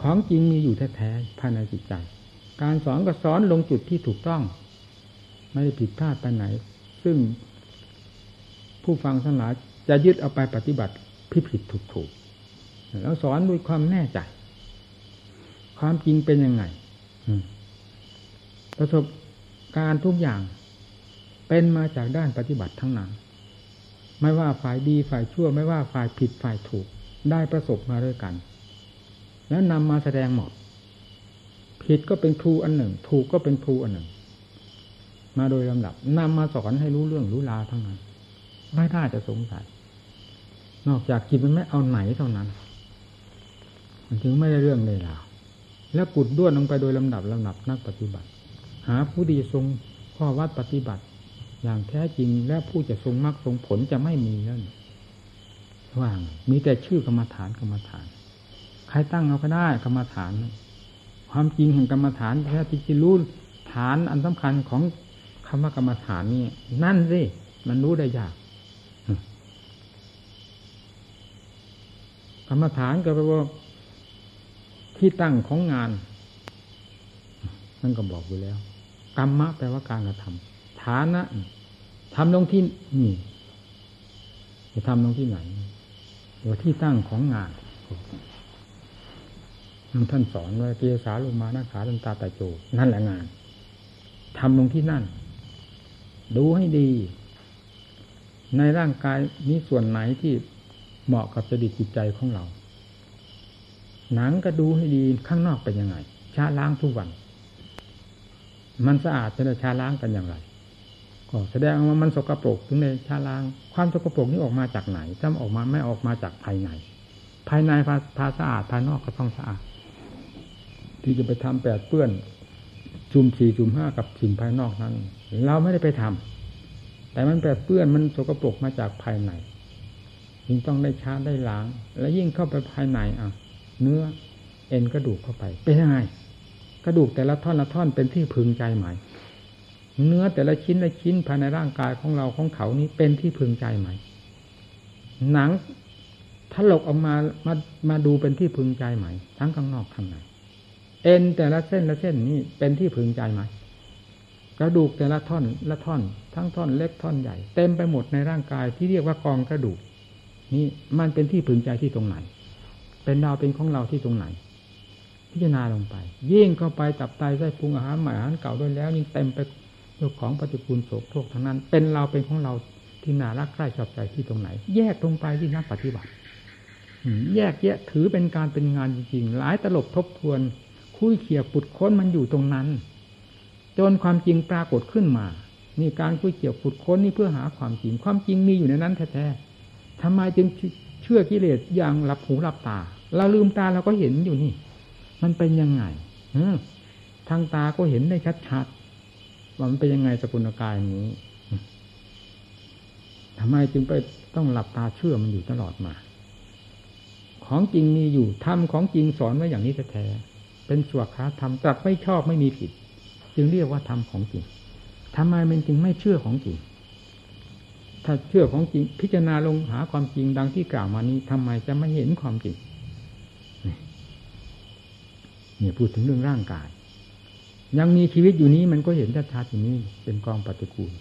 Speaker 1: ของจริงมีอยู่แท้ๆภายในจิตใจ การสอนก็สอนลงจุดที่ถูกต้อง ไม่ได้ผิดพลาดไปไหน ซึ่งผู้ฟังทั้งหลายจะยึดเอาไปปฏิบัติผิดผิดถูกถูกแล้วสอนด้วยความแน่ใจ ความจริงเป็นยังไงประสบ การทุกอย่าง เป็นมาจากด้านปฏิบัติทั้งนั้น ไม่ว่าฝ่ายดีฝ่ายชั่ว ไม่ว่าฝ่ายผิดฝ่ายถูกได้ประสบมาด้วยกัน แล้วนำมาแสดงหมดผิดก็เป็นครูอันหนึ่ง ถูกก็เป็นครูอันหนึ่ง มาโดยลำดับนำมาสอนให้รู้เรื่องรู้ราวทั้งนั้น ไม่ได้จะสงสัย นอกจากจิตมันไม่เอาไหนเท่านั้น มันถึงไม่ได้เรื่องเลยราวแล้วกุดด้วนลงไปโดยลำดับลำดับนักปฏิบัติาผู้ดีทรงข้อวัดปฏิบัติ อย่างแท้จริงและผู้จะทรงมรรคทรงผลจะไม่มีแล้วว่าง มีแต่ชื่อกรรมฐานกรรมฐาน ใครตั้งเอาก็ได้กรรมฐาน ความจริงแห่งกรรมฐานแท้ที่จะรู้ฐานอันสำคัญของคำว่ากรรมฐานนี่นั่นสิมันรู้ได้ยากกรรมฐานก็แปลว่าที่ตั้งของงานนั่นก็บอกอยู่แล้ว รรมะแปลว่าการกระทำฐานะทำลงที่นี่จะทำลงที่ไหนตัวที่ตั้งของงานท่านสอนว่าเกียสาลงมานาขาตันตาตาโจนั่นแหละงานทำลงที่นั่น ดูให้ดี ในร่างกายนี้ส่วนไหนที่เหมาะกับจดิตจิตใจของเรา หนังก็ดูให้ดีข้างนอกเป็นยังไงชาล้างทุกวัน มันสะอาดจะได้ชาล้างกันอย่างไรก็แสดงว่ามันสกปรกถึงในชาล้าง ความสกปรกนี้ออกมาจากไหนถ้าออกมาไม่ออกมาจากภายใน ภายในพาสะอาดภายนอกก็ต้องสะอาด ที่จะไปทำแปดเปื้อนจุ่มสี่จุ่มห้ากับสิ่งภายนอกนั้น เราไม่ได้ไปทำแต่มันแปดเปื้อนมันสกปรกมาจากภายในยิ่งต้องได้ชาได้ล้าง และยิ่งเข้าไปภายในอะ เนื้อเอ็นกระดูกเข้าไปเป็นยังไง กระดูกแต่ละท่อนละท่อนเป็นที่พึงใจไหมเนื้อแต่ละชิ้นละชิ้นภายในร่างกายของเราของเขานี้เป็นที่พึงใจไหมหนังถลกออกมามามาดูเป็นที่พึงใจไหมทั้งข้างนอกข้างในเอ็นแต่ละเส้นละเส้นนี้เป็นที่พึงใจไหมกระดูกแต่ละท่อนละท่อน ทั้งท่อนเล็กท่อนใหญ่เต็มไปหมดในร่างกายที่เรียกว่ากองกระดูกนี่มันเป็นที่พึงใจที่ตรงไหน เป็นเราเป็นของเราที่ตรงไหน พิจารณาลงไป ยิ่งเข้าไปตับไตไส้พุงอาหารใหม่อาหารเก่าด้วยแล้วยิ่งเต็มไปเรื่องของปฏิกูลโสโครกทั้งนั้น เป็นเราเป็นของเราที่น่ารักใคร่ชอบใจที่ตรงไหน แยกตรงไปที่นักปฏิบัติแยกแยะถือเป็นการเป็นงานจริงๆ หลายตลบทบทวน คุยเขี่ยปุดค้นมันอยู่ตรงนั้น จนความจริงปรากฏขึ้นมา นี่การคุยเขี่ยปุดค้นนี่เพื่อหาความจริง ความจริงมีอยู่ในนั้นแท้ๆทำไมจึงเชื่อกิเลสอย่างหลับหูหลับตา เราลืมตาเราก็เห็นอยู่นี่ มันเป็นยังไงทางตาก็เห็นได้ชัดว่ามันเป็นยังไงสกุลกายนี้ทำไมจึงไปต้องหลับตาเชื่อมันอยู่ตลอดมา ของจริงมีอยู่ทำของจริงสอนไว้อย่างนี้แท้เป็นสวขาธรรมตรัสไม่ชอบไม่มีผิด จึงเรียกว่าทำของจริงทำไมมันจึงไม่เชื่อของจริง ถ้าเชื่อของจริง พิจารณาลงหาความจริงดังที่กล่าวมานี้ทำไมจะไม่เห็นความจริง เนี่ยพูดถึงเรื่องร่างกาย ยังมีชีวิตอยู่นี้มันก็เห็นชัดๆอย่างนี้เป็นกองปฏิกูล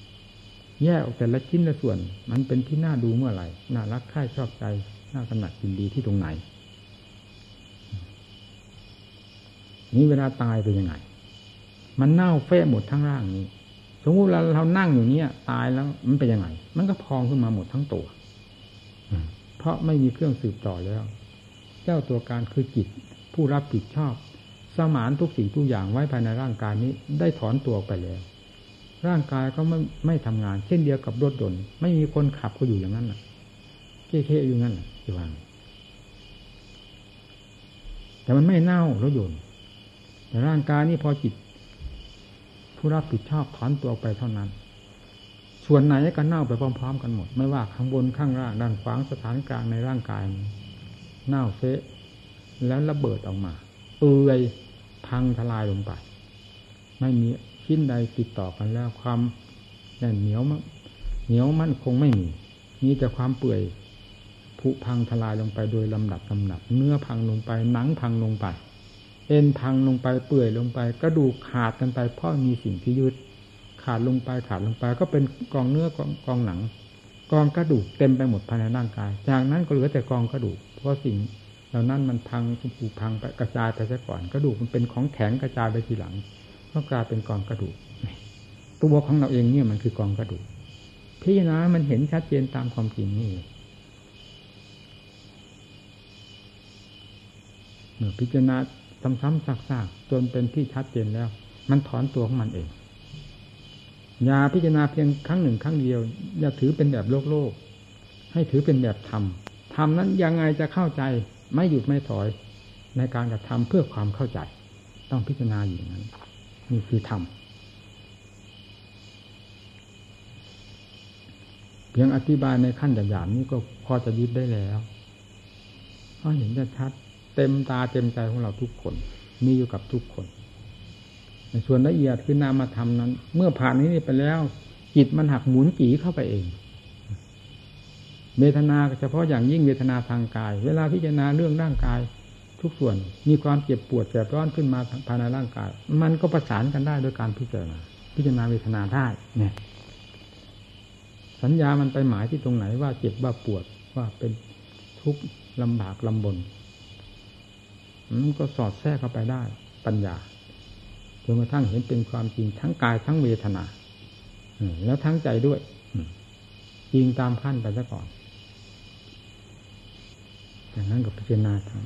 Speaker 1: แยกออกแต่ละชิ้นละส่วน มันเป็นที่น่าดูเมื่อไหร่น่ารักใคร่ชอบใจน่ากำหนัดยินดีที่ตรงไหน นี่เวลาตายเป็นยังไง มันเน่าเฟะหมดทั้งร่างนี้ สมมติเราเรานั่งอยู่เนี้ยตายแล้วมันเป็นยังไง มันก็พองขึ้นมาหมดทั้งตัวเพราะไม่มีเครื่องสืบต่อแล้ว เจ้าตัวการคือจิต ผู้รับผิดชอบ สมานทุกสิ่งทุกอย่างไว้ภายในร่างกายนี้ได้ถอนตัวไปแล้ว ร่างกายก็ไม่ไม่ทำงาน เช่นเดียวกับรถยนต์ไม่มีคนขับก็อยู่อย่างนั้นนะเค้ๆอยู่นั่นอยู่วางแต่มันไม่เน่ารถยนต์แต่ร่างกายนี่พอจิต ผู้รับผิดชอบถอนตัวไปเท่านั้น ส่วนไหนก็เน่าไปพร้อม ๆ กันหมด ไม่ว่าข้างบนข้างล่างด้านขวางสถานกลางในร่างกาย เน่าเฟะแล้วระเบิดออกมาเปื่อย พังทลายลงไป ไม่มีชิ้นใดติดต่อกันแล้วความแน่นเหนียวเหนียวมั่นคงไม่มีมีแต่ความเปื่อยผุพังทลายลงไปโดยลำดับลำดับ เนื้อพังลงไปหนังพังลงไป เอ็นพังลงไปเปื่อยลงไปกระดูกขาดกันไป เพราะมีสิ่งที่ยึดขาดลงไปขาดลงไป ก็เป็นกองเนื้อกองกองหนัง กองกระดูกเต็มไปหมดภายในร่างกาย จากนั้นก็เหลือแต่กองกระดูก เพราะสิ่ง เหล่านั้นมันพังผุพังไปกระจายไปซะก่อน กระดูกมันเป็นของแข็งกระจายไปทีหลังก็กลายเป็นกองกระดูกตัวของเราเองเนี่ยมันคือกองกระดูกพิจารณามันเห็นชัดเจนตามความจริงนี่เมื่อพิจารณาซ้ำๆซากๆจนเป็นที่ชัดเจนแล้ว มันถอนตัวของมันเองอย่าพิจารณาเพียงครั้งหนึ่งครั้งเดียว อย่าถือเป็นแบบโลกโลก ให้ถือเป็นแบบธรรมธรรมนั้นยังไงจะเข้าใจ ไม่หยุดไม่ถอยในการกระทำเพื่อความเข้าใจ ต้องพิจารณาอย่างนั้นนี่คือธรรมเพียงอธิบายในขั้นหยาบๆนี้ก็พอจะยึดได้แล้วเพราะเห็นจะชัด เต็มตาเต็มใจของเราทุกคน มีอยู่กับทุกคน ในส่วนละเอียดคือนามธรรมนั้น เมื่อผ่านนี้ไปแล้ว จิตมันหักหมุนจีเข้าไปเอง เวทนาเฉพาะอย่างยิ่งเวทนาทางกาย เวลาพิจารณาเรื่องร่างกาย ทุกส่วนมีความเจ็บปวดแสบร้อนขึ้นมาภายในร่างกาย มันก็ประสานกันได้โดยการพิจารณาพิจารณาเวทนาได้เนี่ย สัญญามันไปหมายที่ตรงไหนว่าเจ็บว่าปวดว่าเป็นทุกข์ลำบากลำบนมันก็สอดแทรกเข้าไปได้ ปัญญาจนกระทั่งเห็นเป็นความจริงทั้งกายทั้งเวทนาแล้วทั้งใจด้วยจริงตามขั้นไปซะก่อน จากนั้นก็พิจารณาทาง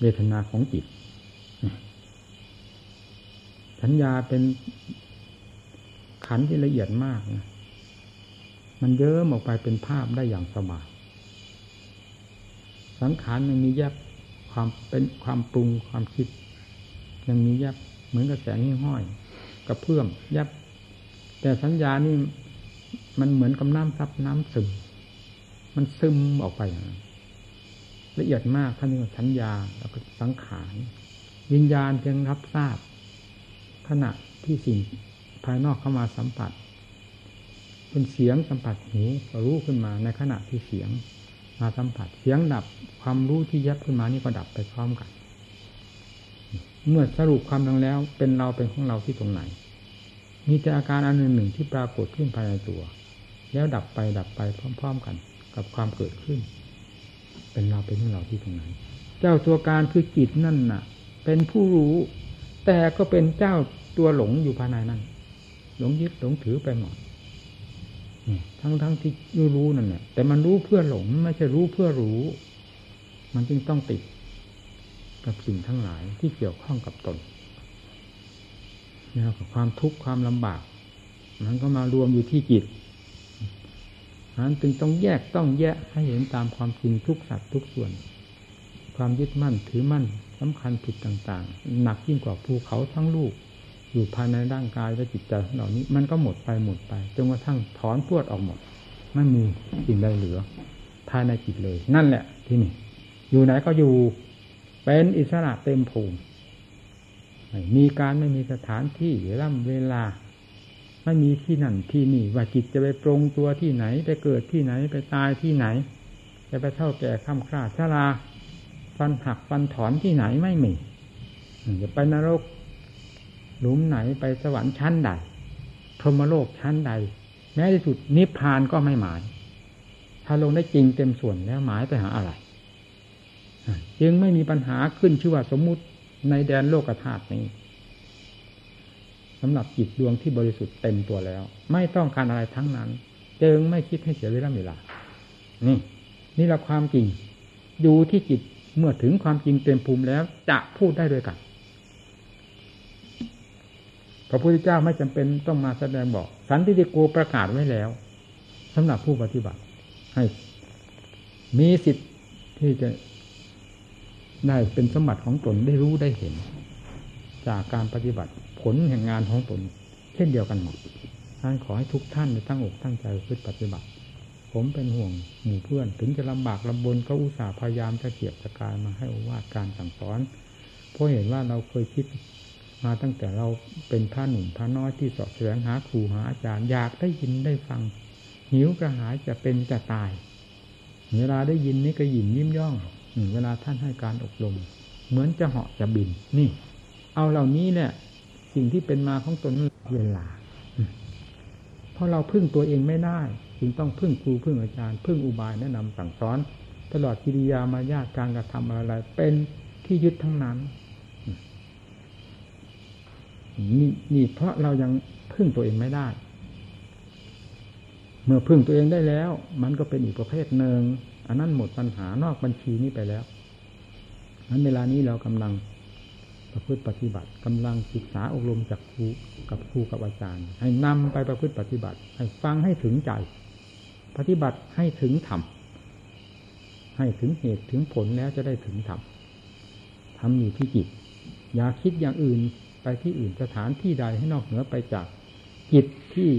Speaker 1: เวทนาของจิตสัญญาเป็นขันที่ละเอียดมากนะมันเยิ้มออกไปเป็นภาพได้อย่างสบายสังขารยังมีแยบความเป็นความปรุงความคิด ยังมีแยบเหมือนกับแสงห้อยกับเพื่อมแยบแต่สัญญานี่มันเหมือนกับน้ำซับน้ำซึม มันซึมออกไป ละเอียดมากท่านเรียกว่าสัญญาแล้วก็สังขารวิญญาณเพียงรับทราบ ขณะที่สิ่งภายนอกเข้ามาสัมผัสเป็นเสียงสัมผัสหูรู้ขึ้นมาในขณะที่เสียงมาสัมผัสเสียงดับความรู้ที่ยับขึ้นมานี่ก็ดับไปพร้อมกัน เมื่อสรุปความดังแล้ว เป็นเราเป็นของเราที่ตรงไหน มีแต่อาการอันหนึ่งหนึ่งที่ปรากฏขึ้นภายในตัว แล้วดับไปดับไปพร้อม ๆกัน กับความเกิดขึ้น เป็นเราเป็นของเราที่ตรงไหน เจ้าตัวการคือจิตนั่นน่ะ เป็นผู้รู้ แต่ก็เป็นเจ้าตัวหลงอยู่ภายในนั้น หลงยึดหลงถือไปหมดทั้งทั้งที่รู้นั่นแหละแต่มันรู้เพื่อหลงไม่ใช่รู้เพื่อรู้ มันจึงต้องติดกับสิ่งทั้งหลายที่เกี่ยวข้องกับตนแล้วกับความทุกข์ความลำบากมันก็มารวมอยู่ที่จิต นั้นจึงต้องแยกต้องแยกให้เห็นตามความจริงทุกสัตว์ทุกส่วน ความยึดมั่นถือมั่นสำคัญผิดต่างๆ หนักยิ่งกว่าภูเขาทั้งลูก อยู่ภายในร่างกายและจิตใจเหล่านี้ มันก็หมดไปหมดไปจนกระทั่งถอนพวดออกหมด ไม่มีสิ่งใดเหลือ ภายในจิตเลย นั่นแหละที่นี่ อยู่ไหนก็อยู่เป็นอิสระเต็มภูมิมีการไม่มีสถานที่หร่ำเวลา ไม่มีที่นั่นที่นี่ ว่าจิตจะไปปรงตัวที่ไหน ไปเกิดที่ไหนไปตายที่ไหน จะไปเท่าแก่ข้ามคราชรา ฟันหักฟันถอนที่ไหนไม่มีจะไปนรกหลุมไหนไปสวรรค์ชั้นใดพรหมโลกชั้นใด แม้ที่สุดนิพพานก็ไม่หมาย ถ้าลงได้จริงเต็มส่วนแล้วหมายไปหาอะไร จึงไม่มีปัญหาขึ้นชื่อว่าสมมุติในแดนโลกธาตุนี้ สำหรับจิตดวงที่บริสุทธิ์เต็มตัวแล้ว ไม่ต้องการอะไรทั้งนั้น จึงไม่คิดให้เสียเวลาเวลา นี่นี่เราความจริงดูที่จิตเมื่อถึงความจริงเต็มภูมิแล้ว จะพูดได้ด้วยกันพระพุทธเจ้าไม่จำเป็นต้องมาแสดงบอก สันติโกประกาศไว้แล้วสำหรับผู้ปฏิบัติ ให้ มีสิทธิ์ที่จะได้เป็นสมบัติของตนได้รู้ได้เห็น จากการปฏิบัติ ลแห่งงานของตน เช่นเดียวกันหมดท่านขอให้ทุกท่านตั้งอกตั้งใจพึ่ปฏิบัติ ผมเป็นห่วงหมู่เพื่อน ถึงจะลำบากลำบนก็อุตส่าห์พยายามจะเกียบจะกายมาให้อวาดการสั่งสอน เพราะเห็นว่าเราเคยคิดมาตั้งแต่เราเป็นพระหนุ่มพระน้อยที่สอบแสวงหาครูหาอาจารย์อยากได้ยินได้ฟัง หิวกระหายจะเป็นจะตาย เวลาได้ยินนี่ก็ยินยิ้มย่องเวลาท่านให้การอบรม เหมือนจะเหาะจะบินนี่ เอาเหล่านี้เนี่ย สิ่งที่เป็นมาของตนเวลา เพราะเราพึ่งตัวเองไม่ได้ จึงต้องพึ่งครูพึ่งอาจารย์ พึ่งอุบายแนะนำสั่งสอน ตลอดกิริยามารยาทการกระทำอะไร เป็นที่ยึดทั้งนั้นนี่นี่เพราะเรายังพึ่งตัวเองไม่ได้ เมื่อพึ่งตัวเองได้แล้ว มันก็เป็นอีกประเภทหนึ่งอันนั้นหมดปัญหานอกบัญชีนี้ไปแล้วนั้นเวลานี้เรากำลัง ประพฤติปฏิบัติกำลังศึกษาอบรมจากครูกับครูกับอาจารย์ ให้นำไปประพฤติปฏิบัติ ให้ฟังให้ถึงใจ ปฏิบัติให้ถึงธรรมให้ถึงเหตุถึงผลแล้วจะได้ถึงธรรมทำอยู่ที่จิต อย่าคิดอย่างอื่นไปที่อื่นสถานที่ใดให้นอกเหนือไปจากจิตที่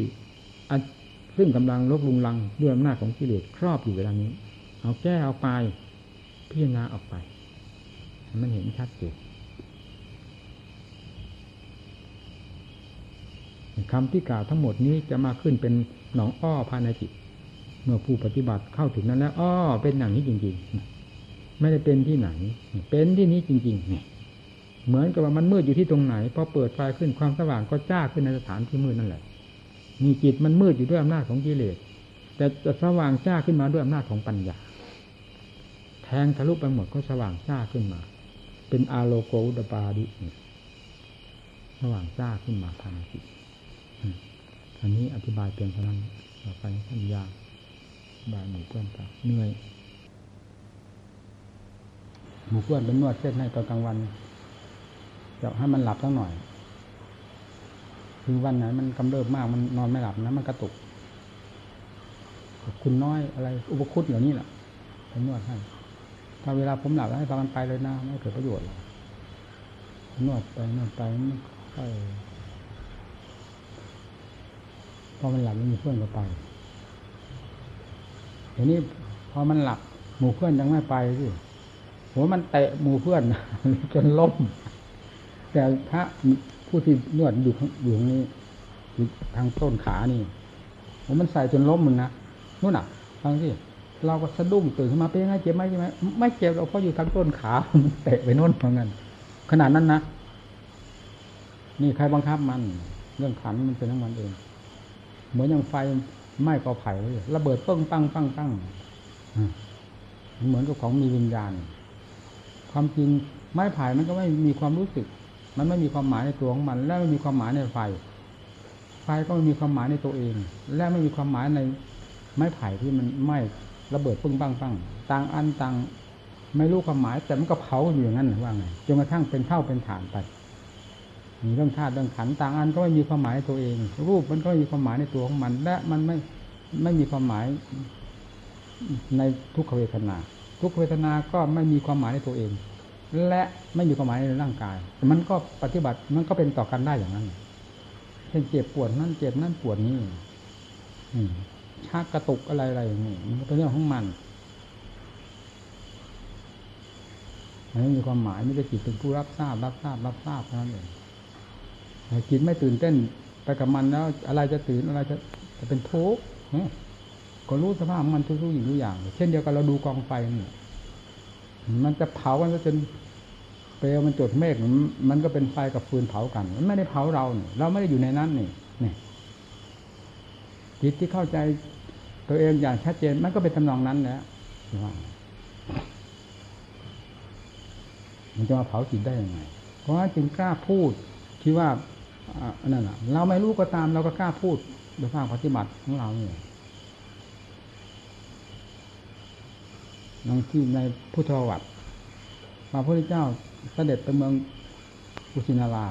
Speaker 1: ซึ่งกำลังลบลุงลังด้วยอำนาจของกิเลสครอบอยู่เวลานี้ เอาแก้เอาไปพิจารณาออกไป มันเห็นชัดเจน คำที่กล่าวทั้งหมดนี้จะมาขึ้นเป็นหนองอ้อภายในจิต เมื่อผู้ปฏิบัติเข้าถึงนั้นแล้วอ้อเป็นอย่างนี้จริง ๆ ไม่ได้เป็นที่ไหน เป็นที่นี้จริง ๆเนี่ยเหมือนกับว่ามันมืดอยู่ที่ตรงไหนพอเปิดไฟขึ้นความสว่างก็จ้าขึ้นในสถานที่มืดนั่นแหละมีจิตมันมืดอยู่ด้วยอำนาจของกิเลสแต่จะสว่างจ้าขึ้นมาด้วยอำนาจของปัญญา แทงทะลุไปหมดก็สว่างจ้าขึ้นมา เป็นอาโลโกอุดปาดิสว่างจ้าขึ้นมาภายในจิต อันนี้อธิบายเพียงเท่านั้นต่อไปท่านยาบายหมูเพื่อนกันเหนื่อยหมูเพื่อนเป็นนวดเส้นให้ตอนกลางวันจะให้มันหลับสักหน่อย คือวันไหนมันกำเริบมากมันนอนไม่หลับนะมันกระตุกคุณน้อยอะไร อุปคุตเหล่านี้แหละผมนวดให้ถ้าเวลาผมหลับแล้วให้ฟังกันไปเลยนะไม่เกิดประโยชน์เลยนวดไปนวดไปมันค่อย พอมันหลับมันมีเพื่อนก็ไปทีนี้พอมันหลับหมู่เพื่อนยังไม่ไปสิหัวมันเตะหมู่เพื่อนจนล้มแต่พระผู้ที่นวดอยู่อยู่ตรงนี้ทางต้นขานี่ผมมันใส่จนล้มมันนะนู่นน่ะฟังสิเราก็สะดุ้งตื่นขึ้นมาเป็นยังไงเจ็บไหมใช่ไหมไม่เจ็บเราเพราะอยู่ทางต้นขามันเตะไปโน่นเหมือนกันขนาดนั้นนะนี่ใครบังคับมัน เรื่องขันมันเป็นทั้งมันเอง เหมือนอย่างไฟไหม้กอไผ่เลยระเบิดปั้งปั้งปั้งปั้งเหมือนกับของมีวิญญาณ ความจริงไม้ไผ่มันก็ไม่มีความรู้สึก มันไม่มีความหมายในตัวของมัน และไม่มีความหมายในไฟ ไฟก็ไม่มีความหมายในตัวเอง และไม่มีความหมายในไม้ไผ่ที่มันไหม้ระเบิดปึ้งปังปังต่างอันต่างไม่รู้ความหมายแต่มันก็เผาอยู่อย่างนั้นว่าไงจนกระทั่งเป็นเท่าเป็นฐานไป เรื่องธาตุเรื่องขันต่างอันก็ไม่มีความหมายในตัวเอง รูปมันก็ม,มีความหมายในตัวของมัน และมันไม่ไม่มีความหมายในทุกขเวทนา ทุกเวทนาก็ไม่มีความหมายในตัวเอง และไม่มีความหมายในร่างกาย มันก็ปฏิบัติมันก็เป็นต่อกันได้อย่างนั้นเช่นเจ็บปวดนั่นเจ็บนั่นปวดนี่ชักกระตุกอะไรอะไรนี้มันเป็นเรื่องของมันมันไม่มีความหมายไม่ได้จิตเป็นผู้รับทราบรับทราบรับทราบเท่านั้นเอง จิตไม่ตื่นเต้นไปกับมันแล้ว อะไรจะตื่นอะไรจะจะเป็นทุกข์ก็รู้สภาพมันทุกๆอย่างทุกอย่าง เช่นเดียวกันเราดูกองไฟนี่มันจะเผากันจนเปลวมันจดเมฆมันก็เป็นไฟกับฟืนเผากัน มันไม่ได้เผาเราเนี่ยเราไม่ได้อยู่ในนั้นนี่นี่จิตที่เข้าใจตัวเองอย่างชัดเจน มันก็เป็นทำนองนั้นแล้วมันจะมาเผาจิตได้ยังไง เพราะฉะนั้นจึงกล้าพูดที่ว่า อันนั้นเราไม่รู้ก็ตามเราก็กล้าพูดโดยภาคปฏิบัติของเราเนี่ยนังที่ในพุทธวัตรพระพุทธเจ้าเสด็จไปเมืองกุสินารา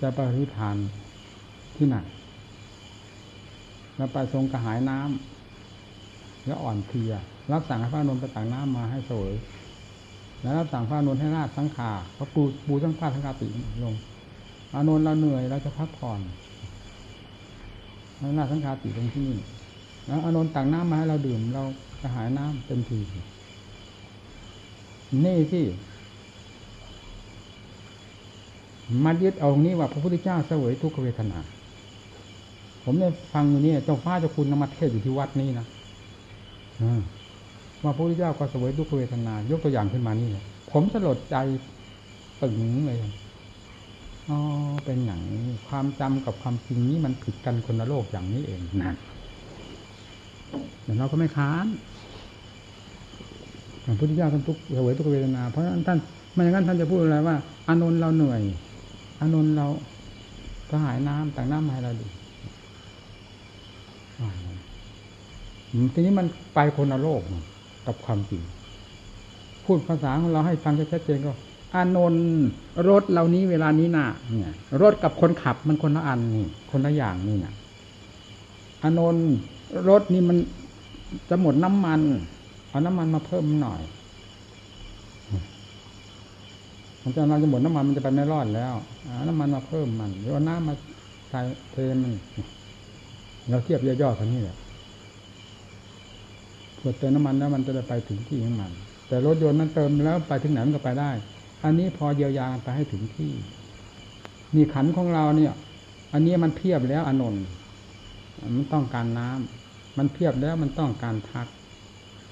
Speaker 1: จะไปริฐานที่ไหนแล้วไปทรงกระหายน้ำแล้วอ่อนเพลียรับสั่งให้พระนนท์ไปตักน้ำมาให้สวยแล้วรับสั่งพระนนท์ให้ราดสังขาเพราะปูปูสังขาสังขาติลง อานนท์เราเหนื่อยเราจะพักผ่อนแล้วราสังขาติลงที่นี่แล้วอานนท์ตักน้ำมาให้เราดื่ม เราจะหายน้ำเต็มทีนี่ที่มายึดเอานี้ว่าพระพุทธเจ้าเสวยทุกขเวทนา ผมได้ฟังอยู่นี่เจ้าฟ้าเจ้าคุณนมาเทศอยู่ที่วัดนี้นะว่าพระพุทธเจ้าก็เสวยทุกขเวทนา ยกตัวอย่างขึ้นมานี่ผมสลดใจตึงเลย อ๋อเป็นอย่างนี้ ความจำกับความจริงนี้มันผิดกันคนละโลกอย่างนี้เองนั่นแต่เราก็ไม่ค้านพระพุทธเจ้าท่านทุกเสวยทุกเวทนาเพราะฉะนั้นท่านไม่อย่างนั้นท่านจะพูดอะไรว่า อานนท์เราเหนื่อย อานนท์เราก็หายน้ำแต่างน้ำมาให้เราดูทีนี้มันไปคนละโลกกับความจริง พูดภาษาของเราให้ฟังชัดเจนก็ อานนท์รถเหล่านี้เวลานี้น่ะเนี่ยรถกับคนขับมันคนละอันนี่ คนละอย่างนี่น่ะอานนท์รถนี่มันจะหมดน้ำมัน เอาน้ำมันมาเพิ่มหน่อยมันจะเราจะหมดน้ำมันมันจะไปไม่รอดแล้วเอาน้ำมันมาเพิ่มมันเดี๋ยวน้ำมาใส่เทมันเราเทียบย่อๆกันนี่แหละเพื่อเติมน้ำมันแล้วมันจะไปถึงที่ของมัน แต่รถยนต์นั้นเติมแล้วไปถึงไหนมันก็ไปได้ อันนี้พอเยียวยาไปให้ถึงที่ นี่ขันของเราเนี่ย อันนี้มันเพียบแล้วอนนท์มันต้องการน้ำมันเพียบแล้วมันต้องการพัก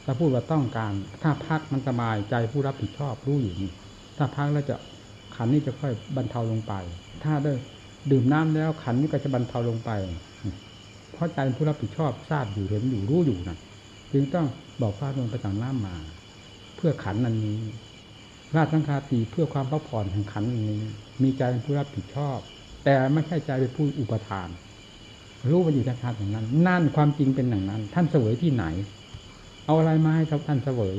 Speaker 1: ถ้าพูดว่าต้องการ ถ้าพักมันสบายใจผู้รับผิดชอบรู้อยู่นี่ถ้าพักแล้วจะขันนี้จะค่อยบรรเทาลงไป ถ้าได้ดื่มน้ำแล้วขันนี้ก็จะบรรเทาลงไป เพราะใจผู้รับผิดชอบทราบอยู่เห็นอยู่รู้อยู่นะจึงต้องบอกพระนนท์ไปต่างน้ำมา เพื่อขันนั้นนี้ ราชสังฆาตีเพื่อความพักผ่อนแห่งขันนี้ มีใจเป็นผู้รับผิดชอบ แต่ไม่ใช่ใจเป็นผู้อุปทาน รู้มันอยู่ชัดๆอย่างนั้น นั่นความจริงเป็นอย่างนั้น ท่านเสวยที่ไหน เอาอะไรมาให้ท่านเสวย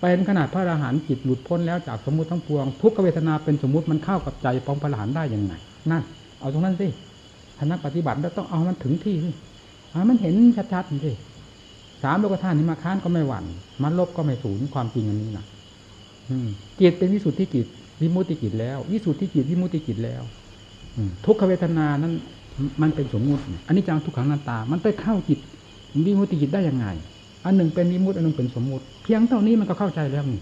Speaker 1: เป็นขนาดพระอรหันต์จิตหลุดพ้นแล้วจากสมมติทั้งปวง ทุกขเวทนาเป็นสมมติมันเข้ากับใจของพระอรหันต์ได้ยังไงนั่น เอาตรงนั้นสิท่านนักปฏิบัติแล้วต้องเอามันถึงที่สิมันเห็นชัดๆสิสามโลกธาตุนี้มาค้านก็ไม่หวั่นมันลบก็ไม่สูญความจริงอันนี้นะ จิตเป็นวิสุทธิจิตวิมุตติจิตแล้ว วิสุทธิจิตวิมุตติจิตแล้วทุกขเวทนานั้น มันเป็นสมมุติอันนี้จังทุกขังนันตา มันไปเข้าจิตวิมุตติจิตได้ยังไง อันหนึ่งเป็นวิมุตติอันหนึ่งเป็นสมมุติ เพียงเท่านี้มันก็เข้าใจแล้วนี่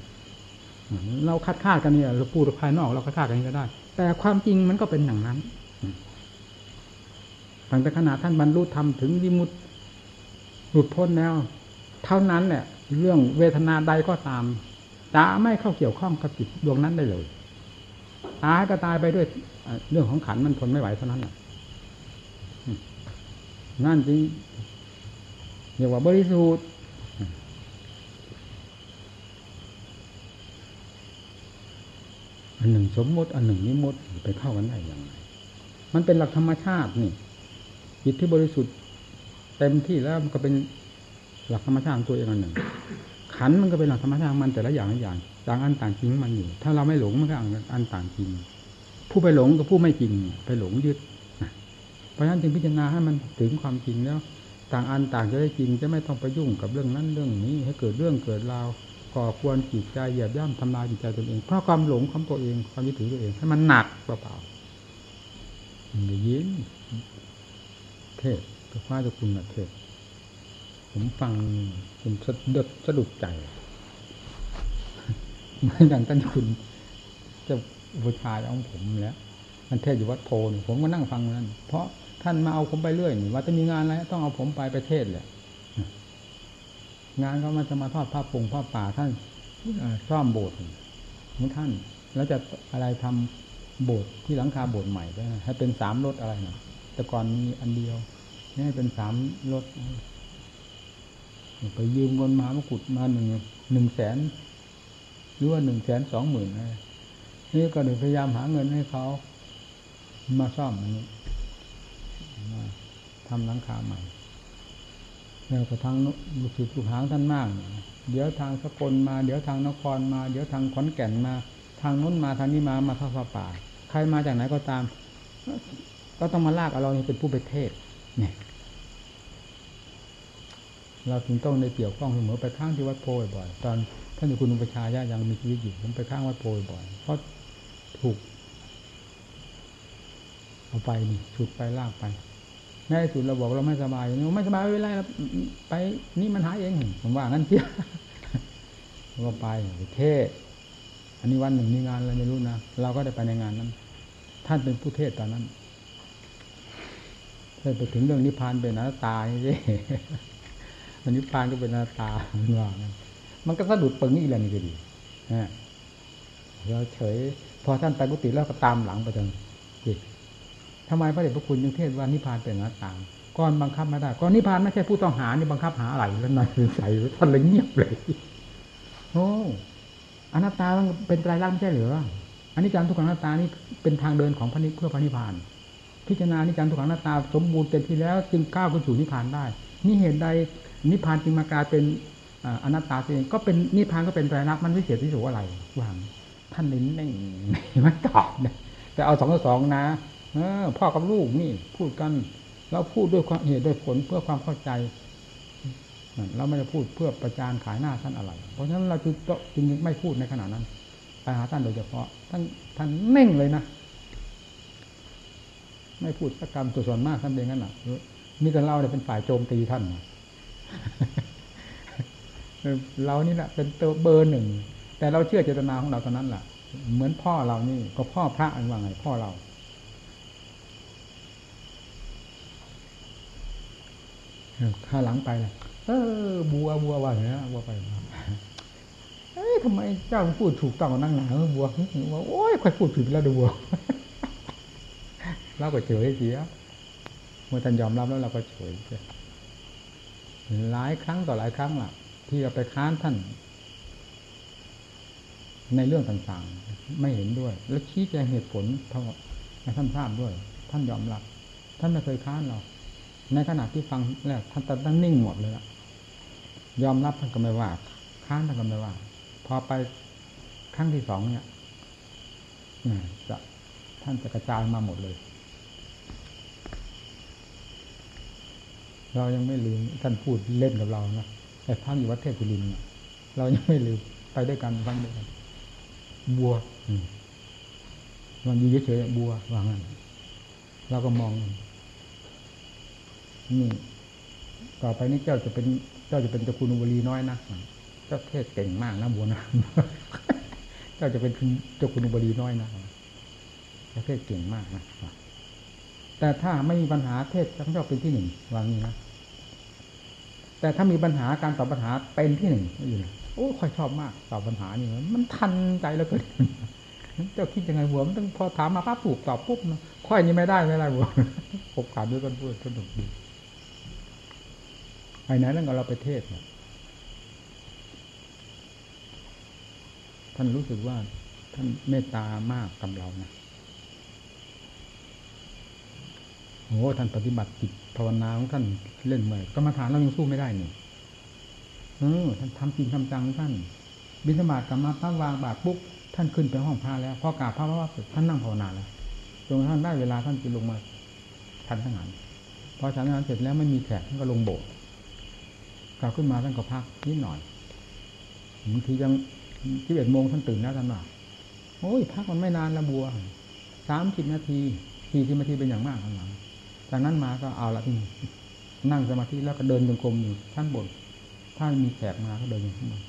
Speaker 1: เราคาดคาดกันเนี่ยเราพูดภายนอกเราคาดคาดกันก็ได้ แต่ความจริงมันก็เป็นอย่างนั้นตั้งแต่ขนาดท่านบรรลุธรรมถึงวิมุตติหลุดพ้นแล้ว เท่านั้นแหละเรื่องเวทนาใดก็ตาม จะไม่เข้าเกี่ยวข้องกับจิตดวงนั้นได้เลยตายก็ตายไปด้วยเรื่องของขันมันทนไม่ไหวเท่านั้นแหละนั่นจริงเรียกว่าบริสุทธิ์อันหนึ่งสมมติอันหนึ่งนิมดไปเข้ากันได้อย่างไรมันเป็นหลักธรรมชาตินี่จิตที่บริสุทธิ์เต็มที่แล้วมันก็เป็นหลักธรรมชาติตัวเองอันหนึ่ง ขันมันก็เป็นหลักธรรมชาติมันแต่ละอย่างอย่างต่างอันต่างจริงมันอยู่ ถ้าเราไม่หลงมันก็อันต่างจริง ผู้ไปหลงกับผู้ไม่จริง ไปหลงยึดเพราะฉะนั้นจึงพิจารณาให้มันถึงความจริงแล้ว ต่างอันต่างจะได้จริงจะไม่ต้องไปยุ่งกับเรื่องนั้นเรื่องนี้ ให้เกิดเรื่องเกิดราวก่อควรจิตใจเหยียบย่ำทำลายจิตใจตัวเอง เพราะความหลงของตัวเองความยึดถือตัวเอง ให้มันหนักเปล่าๆได้ยินเทศพระพาจะคุณเทศผมฟัง ผมสะดุดสะดุดใจเหมือนอย่างท่านคุณจะบูชาของผมแล้วมันเทศอยู่วัดโพนผมก็นั่งฟังนั้น เพราะท่านมาเอาผมไปเรื่อยว่าจะมีงานอะไรต้องเอาผมไปไปเทศแหละงานก็มาจะมาทอดผ้าปงผ้าป่าท่านซ่อมโบสถ์ของท่าน แล้วจะอะไรทำโบสถ์ที่หลังคาโบสถ์ใหม่ด้ให้เป็นสามรถอะไรนะแต่ก่อนมีอันเดียวนี่ให้เป็นสามรถ ไปยืมเงินมามกุฎมาหนึ่งหนึ่งแสนหรือว่าหนึ่งแสนสองหมื่นนี่ก็เดี๋ยพยายามหาเงินให้เขามาซ่อมอันนี้มาทำหลังคาใหม่แล้วก็ทางลูกศิษย์ลูกหางท่านมาก เดี๋ยวทางสกลมา เดี๋ยวทางนครมา เดี๋ยวทางขอนแก่นมา ทางนู้นมาทางนี้มามาทอดผ้าป่า ใครมาจากไหนก็ตาม ก็ต้องมาลากเอาเราเป็นผู้ไปเทศเนี่ย เราถึงต้องในเกี่ยวข้องเสมอไปข้างที่วัดโพบ่อยตอนท่านคุณอุปชายะยังมีชีวิตอยู่ผมไปข้างวัดโพบ่อยเพราะถูก เอาไปนี่ถูกไปลากไปในที่สุดเราบอกเราไม่สบายไม่สบายไม่เป็นไรไปนี่มันหายเองผมว่างั้นเชียเราไปเทศอันนี้วันหนึ่งมีงานอะไรไม่รู้นะเราก็ได้ไปในงานนั้น ท่านเป็นผู้เทศตอนนั้นเคยไปถึงเรื่องนิพพานเป็นหน้าตาใช่ มันนิพพานก็เป็นหน้าตามันว่ามันก็สะดุดปึงอีกแล้วนี่ก็ดีเราเฉย พอท่านไปกุฏิแล้วก็ตามหลังไปจนจิตทำไมพระเดชพระคุณยังเทศว่านิพพานเป็นหน้าตาก้อนบังคับไม่ได้ก้อนนิพพานไม่ใช่ผู้ต้องหานี่บังคับหาอะไรแล้วนายใส่ท่านเลยเงียบเลยโอ้อนัตตาเป็นไตรลักษณ์ไม่ใช่หรืออันนี้จังทุกขังหน้าตานี่เป็นทางเดินของพระนิพเพื่อพระนิพพาน พิจารณานิจังทุกขังหน้าตาสมบูรณ์เต็มที่แล้วจึงก้าวขึ้นสู่นิพพานได้ นี่เหตุใด นิพพานจึงมากลายเป็นอนัตตาเองก็เป็นนิพพานก็เป็นไตรลักษณ์มันวิเศษที่สุดอะไรวางท่านเน้นน่งไม่ตอบนะแต่เอาสองต่อสองนะออพ่อกับลูกนี่ พูดกันเราพูดด้วยความเหตุด้วยผลเพื่อความเข้าใจเราไม่ได้พูดเพื่อประจานขายหน้าท่านอะไร เพราะฉะนั้นเราจึงจึงไม่พูดในขณะนั้นไปหาท่านโดยเฉพาะ ท่านท่านเน่งเลยนะไม่พูดสักคำตัวส่วนมากท่านเองนั่นแหละมีแต่เราเนี่ยเป็นฝ่ายโจมตีท่าน เรานี่แหละเป็นตัวเบอร์หนึ่ง แต่เราเชื่อเจตนาของเราเท่านั้นแหละเหมือนพ่อเรานี่ ก็พ่อพระอันว่าไงพ่อเรา ข้าหลังไปเลยเออ บัวบัวว่าอย่างนี้บัวไปเอ้ยทำไมเจ้าพูดถูกต้องนั่งหนาบัวว่าโอ้ยค่อยพูดผิดแล้วดูบัวเราก็เฉยเสียเมื่อท่านยอมรับแล้วเราก็เฉย หลายครั้งต่อหลายครั้งล่ะ ที่เราไปค้านท่าน ในเรื่องต่างๆ ไม่เห็นด้วย แล้วชี้แจงเหตุผลท่านทราบด้วย ท่านยอมรับ ท่านไม่เคยค้านเรา ในขณะที่ฟังแล้วท่านตั้งนิ่งหมดเลยละยอมรับท่านก็ไม่ว่า ค้านท่านก็ไม่ว่า พอไปครั้งที่สองเนี่ยจะท่านจะกระจายมาหมดเลย เรายังไม่ลืมท่านพูดเล่นกับเรานะแต่ท่านอยู่วัดเทพสุรินเรายังไม่ลืมไปด้วยกันฟังด้วยกันบัวมันอยู่เฉยๆบัวว่างั้นเราก็มองนี่ต่อไปนี้เจ้าจะเป็น เจ้าจะเป็นเจ้าคุณอุบลีน้อยนะเจ้าเทศเก่งมากนะบัวนะเจ้าจะเป็นเจ้าคุณอุบลีน้อยนะเจ้าเทศเก่งมากนะแต่ถ้าไม่มีปัญหาเทศทั้งเจ้าเป็นที่หนึ่งวางนี้นะ แต่ถ้ามีปัญหาการตอบปัญหาเป็นที่หนึ่งอยู่นะโอ้ค่อยชอบมากตอบปัญหานี่มันทันใจแล้วเกิดเจ้าคิดยังไงหัวมันต้องพอถามมาปั๊บถูกตอบปุ๊บค่อยนี้ไม่ได้ไม่ได้หัวพบขาดด้วยกันพูดสนุกดีไปไหนแล้วก็เราไปเทศท่านรู้สึกว่าท่านเมตตามากกับเรานะ โอ้ท่านปฏิบัติจิตภาวนาของท่านเล่นเมื่อยกรรมฐานเรายังสู้ไม่ได้นี่เออท่านทำจริงทำจังท่าน บิณฑบาตกลับมาพระวางบาตรปุ๊บท่านขึ้นไปห้องพระแล้วพอกราบพระว่าท่านนั่งภาวนาแล้วจนท่านได้เวลาท่านจะลงมาทันทั้งนั้นพอฉันงานเสร็จแล้วไม่มีแขกท่านก็ลงโบสถ์กลับขึ้นมาท่านก็พักนิดหน่อยบางทียังทีเอ็ดโมงท่านตื่นแล้วท่านว่าโอ้ยพักมันไม่นานละบัวสามสิบนาทีสี่สิบนาทีเป็นอย่างมากข้างหลัง จากนั้นมาก็เอาละที่นั่งสมาธิแล้วก็เดินจงกรมอยู่ท่านบน ถ้ามีแขกมาก็เดินอยู่ข้างบน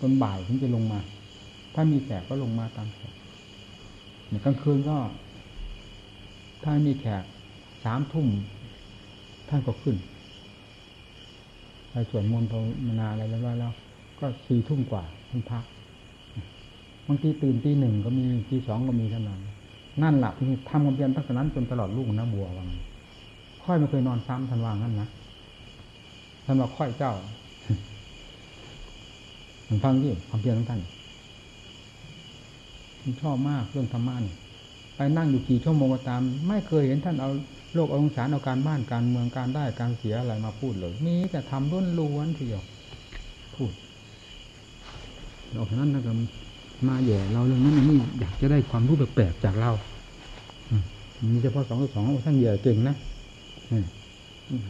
Speaker 1: ตอนบ่ายถึงจะลงมา ถ้ามีแขกก็ลงมาตามแขกเนี่ยกลางคืนก็ ถ้ามีแขกสามทุ่มท่านก็ขึ้นไปสวดมนต์ภาวนาอะไรแล้วแล้วก็สี่ทุ่มกว่าท่านพักบางทีตื่นตีหนึ่งก็มีตีสองก็มีเท่านั้น นั่นแหละที่ทำความเพียรตั้งแต่นั้นจนตลอดลูกนะบัววังค่อยไม่เคยนอนซ้ำทันวางนั่นนะท่านว่าค่อยเจ้าฟังที่ความเพียรของท่านชอบมากเรื่องธรรมะนี่ไปนั่งอยู่กี่ชั่วโมงก็ตาม ไม่เคยเห็นท่านเอาโลกเอาสารเอาการบ้านการเมืองการได้การเสียอะไรมาพูดเลยมีแต่ทำล้วนล้วนทีเดียวพูดออกนั้นนะครับ มาแย่เราเรื่องนั้นนี่อยากจะได้ความรู้แปลกๆจากเรามีเฉพาะสองสองท่านแย่เก่งนะ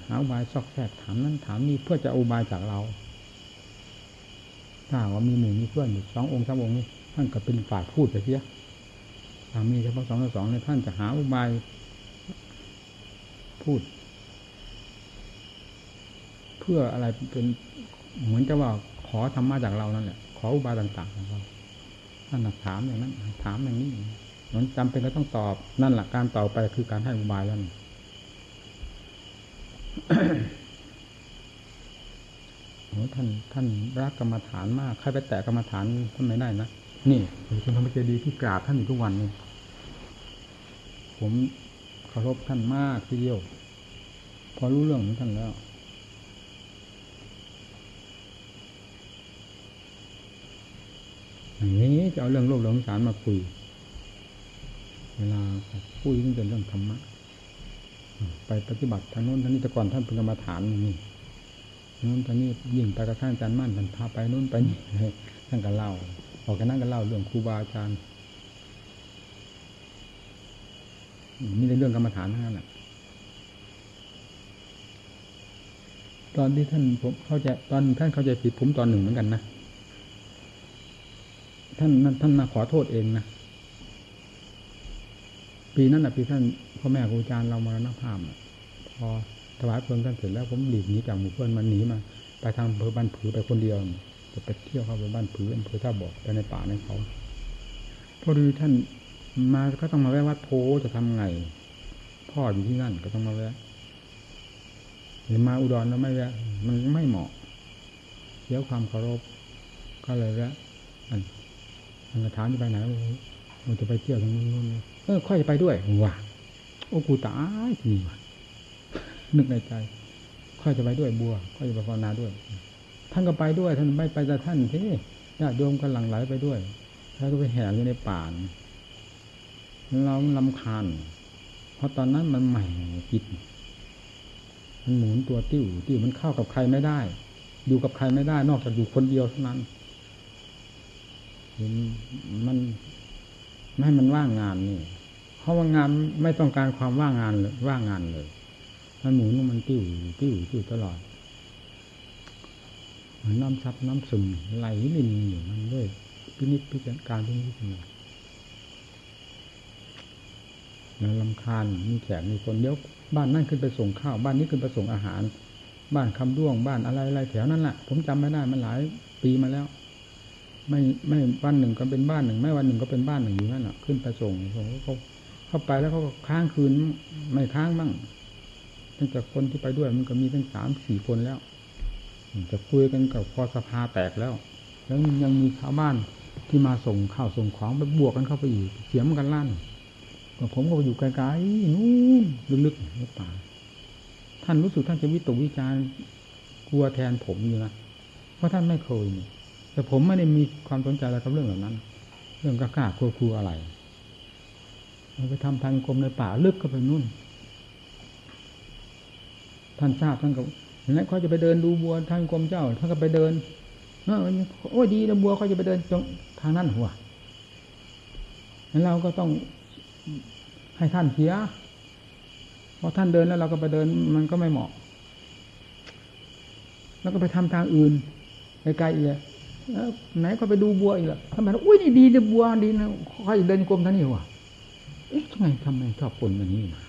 Speaker 1: หาอุบายซอกแซกถามนั้นถามนี้เพื่อจะอุบายจากเรา ถ้าว่ามีหมู่งมีเพื่อนอยู่สององค์สามองค์นี้ท่านก็เป็นฝ่ายพูดไปเสียถ้ามีเฉพาะสองสองเนี่ยท่านจะหาอุบายพูด เพื่ออะไรเป็นเหมือนจะว่าขอธรรมะจากเรานั่นแหละขออุบายต่างๆของเรา นน่ะถามอย่างนั้น ถามอย่างนี้มันจำเป็นก็ต้องตอบ นั่นแหละการตอบไปคือการให้อุบายแล้วนี่โอ้ท่าน ท่านรักกรรมฐานมากใครไปแตะกรรมฐานท่านไม่ได้นะนี่คุณธรรมเจดีย์ที่กราบท่านอยู่ทุกวันนี่ผมเคารพท่านมากทีเดียว พอรู้เรื่องของท่านแล้ว อย่างนี้จะเอาเรื่องโลกเรื่องสงสารมาคุย เวลาพูดถึงเรื่องธรรมะไปปฏิบัติทางโน้นทางนี้แต่ก่อนท่านเป็นกรรมฐานนี่นู้นตอนนี้ยิ่งไปกระทั่งอาจารย์มั่นท่านพาไปนู้นไปนี่ท่านก็เล่าออกกันนั่งก็เล่าเรื่องครูบาอาจารย์มีแต่เรื่องกรรมฐานทั้งนั้นแหละตอนที่ท่านผมเข้าใจตอนท่านเข้าใจผิดผมตอนหนึ่งเหมือนกันนะ ท่านท่านมาขอโทษเองนะปีนั้นนะปีท่านพ่อแม่ครูอาจารย์เรามรณภาพพอถวายเพลิงท่านเสร็จแล้วผมหลีกหนีจากหมู่เพื่อนมันหนีมา ไปทางอำเภอบ้านผือไปคนเดียวจะไปเที่ยวเข้าไปบ้านผืออำเภอท่าบอกไปในป่าในเขาพอดีท่านมาก็ต้องมาแวะวัดโพจะทำไง พ่ออยู่ที่นั่นก็ต้องมาแวะหรือมาอุดรแล้วไม่แวะมันไม่เหมาะเสียความเคารพก็เลยแวะอัน อันกระถามจะไปไหนมันจะไปเที่ยวทางนู้นเออค่อยจะไปด้วยว้าโอ้กูตายทีว่ะนึกในใจ ค่อยจะไปด้วยบัว ค่อยจะไปภาวนาด้วย ท่านก็ไปด้วย ท่านไม่ไปแต่ท่านที่ญาติโยมก็หลั่งไหลไปด้วยแล้วก็ไปแห่อยู่ในป่านเราลำคาญเพราะตอนนั้นมันใหม่จิตมันหมุนตัวติ้วติ้วมันเข้ากับใครไม่ได้ อยู่กับใครไม่ได้ นอกจากอยู่คนเดียวเท่านั้น มันไม่ให้มันว่างงานนี่เพราะว่างานไม่ต้องการความว่างงานเลยว่างงานเลยมันหมุนมันติ้วติ้วติ้วตลอดเหมันน้ำซับน้ำซึมไหลลินอยู่มันด้วยพินิจพิจารการพินิจพิจารณาแล้วลำคาญมีแขกมีคนเดี๋ยวบ้านนั่นขึ้นไปส่งข้าว บ้านนี้ขึ้นไปส่งอาหาร บ้านคำด้วงบ้านอะไรอะไรแถวนั้นแหละผมจำไม่ได้มันหลายปีมาแล้ว ไม่ไม่วันหนึ่งก็เป็นบ้านหนึ่ง ไม่วันหนึ่งก็เป็นบ้านหนึ่งอยู่นั่นแหละขึ้นไปส่งส่งเขาเข้าไปแล้วเขาก็ค้างคืนไม่ค้างบ้างตั้งแต่คนที่ไปด้วยมันก็มีตั้งสามสี่คนแล้วจะคุยกันกับพอสภาแตกแล้ว แล้วยังมีชาวบ้านที่มาส่งข้าวส่งของไปบวกกันเข้าไปอีกเสียงกันลั่นผมก็อยู่ไกลๆนู่นลึกๆในป่าท่านรู้สึกท่านจะวิตกวิจารกลัวแทนผมอยู่นะเพราะท่านไม่เคย แต่ผมไม่ได้มีความสนใจอะไรกับเรื่องเหล่านั้น เรื่องกล้ากลัวกลัวอะไรไปทำทางกรมในป่าลึกเข้าไปนู่น ท่านทราบท่านก็แล้วเขาจะไปเดินดูบัวทางกรมเจ้า ท่านก็ไปเดินเออโอ้ยดีนะบัวเขาจะไปเดินตรงทางนั้นหัวแล้วเราก็ต้องให้ท่านเสียเพราะท่านเดินแล้วเราก็ไปเดินมันก็ไม่เหมาะ แล้วก็ไปทำทางอื่นไกลๆอีก ไหนก็ไปดูบัวอีกละทำไมอุ้ยนี่ดีนะบัวดีนะเขาจะเดินกรมท่านี่วะเอ๊ะทำไมทำไมชอบคนแบบนี้นะ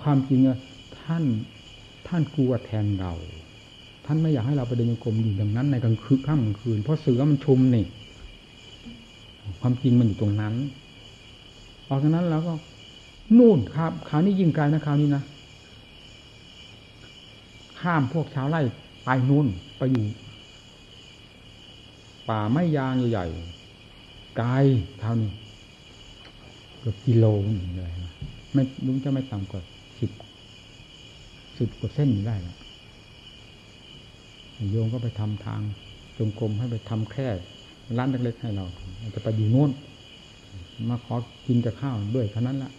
Speaker 1: ความจริงอะท่านท่านกลัวแทนเรา ท่านไม่อยากให้เราไปเดินกรมอยู่อย่างนั้นในกลางคืนค่ำกลางคืน เพราะเสือมันชุมนี่ ความจริงมันอยู่ตรงนั้นออกจากนั้นแล้วก็นู่นครับคราวนี้ยิ่งไกลนะคราวนี้นะข้ามพวกชาวไร่ไปนู่นไปอยู่ ป่าไม้ยางใหญ่ไกลเท่านี้เกือบกิโลนึงเลยไม่ลุงจะไม่ต่ำกว่าสิบสิบกว่าเส้นได้ล้วโยมก็ไปทำทางจงกรมให้ไปทำแค่ร้านเล็กๆให้เราจะไปอยู่โน่นมาขอกินแต่ข้าวด้วยเท่านั้นละ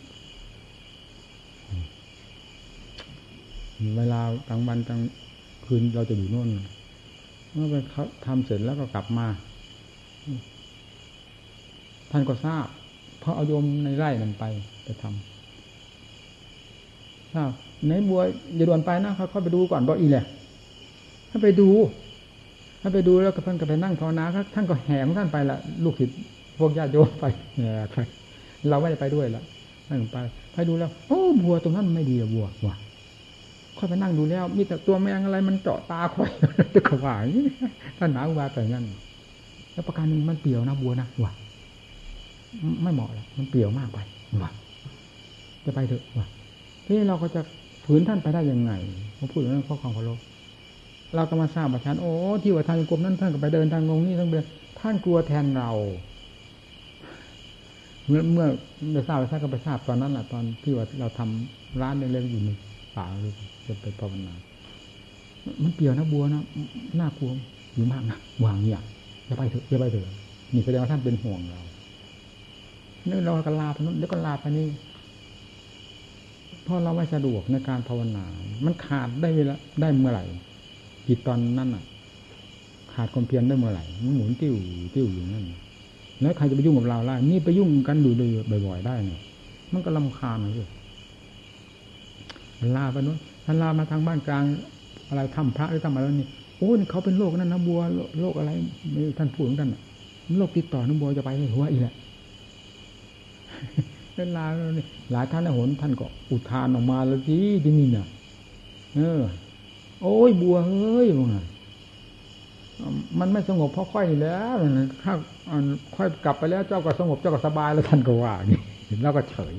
Speaker 1: เวลากลางวันกลางคืนเราจะอยู่โน่น เมื่อไปทำเสร็จแล้วก็กลับมา ท่านก็ทราบ เพราะเอาโยมในไร่นั่นไปไปทำทราบไหนบัวอย่าด่วนไปนะค่อยๆไปดูก่อนบอกอีแหละถ้าไปดูถ้าไปดูแล้วก็เพิ่นก็ไปนั่งภาวนาครับท่านก็แห่ของท่านไปละลูกศิษย์พวกญาติโยมไปเนี่ยใครเราไม่ได้ไปด้วยละนั่งไปไปดูแล้ว โอ้บัวตรงนั้นไม่ดีอะบัวว่ะ ค่อยไปนั่งดูแล้ว มีแต่ตัวแมงอะไรมันเจาะตาค่อยตะขวางท่านหนาอุบาแต่งั้นแล้วประการหนึ่งมันเปี่ยวนะบัวนะว่ะไม่เหมาะแล้วมันเปี่ยวมากไปว่ะจะไปเถอะว่ะที่เราก็จะฝืนท่านไปได้ยังไงมาพูดเรื่องข้อความเคารพเราก็มาทราบว่าท่านโอ้ที่ว่าทางกรมนั้นท่านก็ไปเดินทางงงนี่ทั้งเดือนท่านกลัวแทนเรา เมื่อเมื่อได้ทราบท่านก็ไปทราบตอนนั้นแหละตอนที่ว่าเราทำร้านเล็กๆอยู่ใน ป่าเลยจะไปภาวนามันเปลี่ยวนะบัวนะน่ากลัวอยู่มากนะวางอย่างอย่าไปเถอะอย่าไปเถอะนี่แสดงว่าท่านเป็นห่วงเราเนี่ยเราก็ลาไปนู้นเดี๋ยวก็ลาไปนี่เพราะเราไม่สะดวกในการภาวนา มันขาดได้เวลาได้เมื่อไหร่จิตตอนนั้นอะ ขาดความเพียรได้เมื่อไหร่มันหมุนติ้วติ้วอยู่นั่นแล้วใครจะไปยุ่งกับเราล่ะนี่ไปยุ่งกันดูดูบ่อย ๆ ได้เนี่ยมันก็ลำคาญน ลาไปนู้นท่านลามาทางบ้านกลาง อะไรทำพระหรือทำอะไรนี่โอ้เขาเป็นโรคนั่นนะบัวโรคอะไรท่านพูดของท่านโรคติดต่อน้ำบัวจะไปหัวอีแหละเวลาหลายท่านหนท่านก็อุทานออกมาแล้วสิที่นี่เนี่ยเออ โอ้ยบัวเฮ้ยมึงมันไม่สงบเพราะค่อยแล้วถ้าค่อยกลับไปแล้วเจ้าก็สงบเจ้าก็สบายแล้วท่านก็ว่านี่แล้วก็เฉย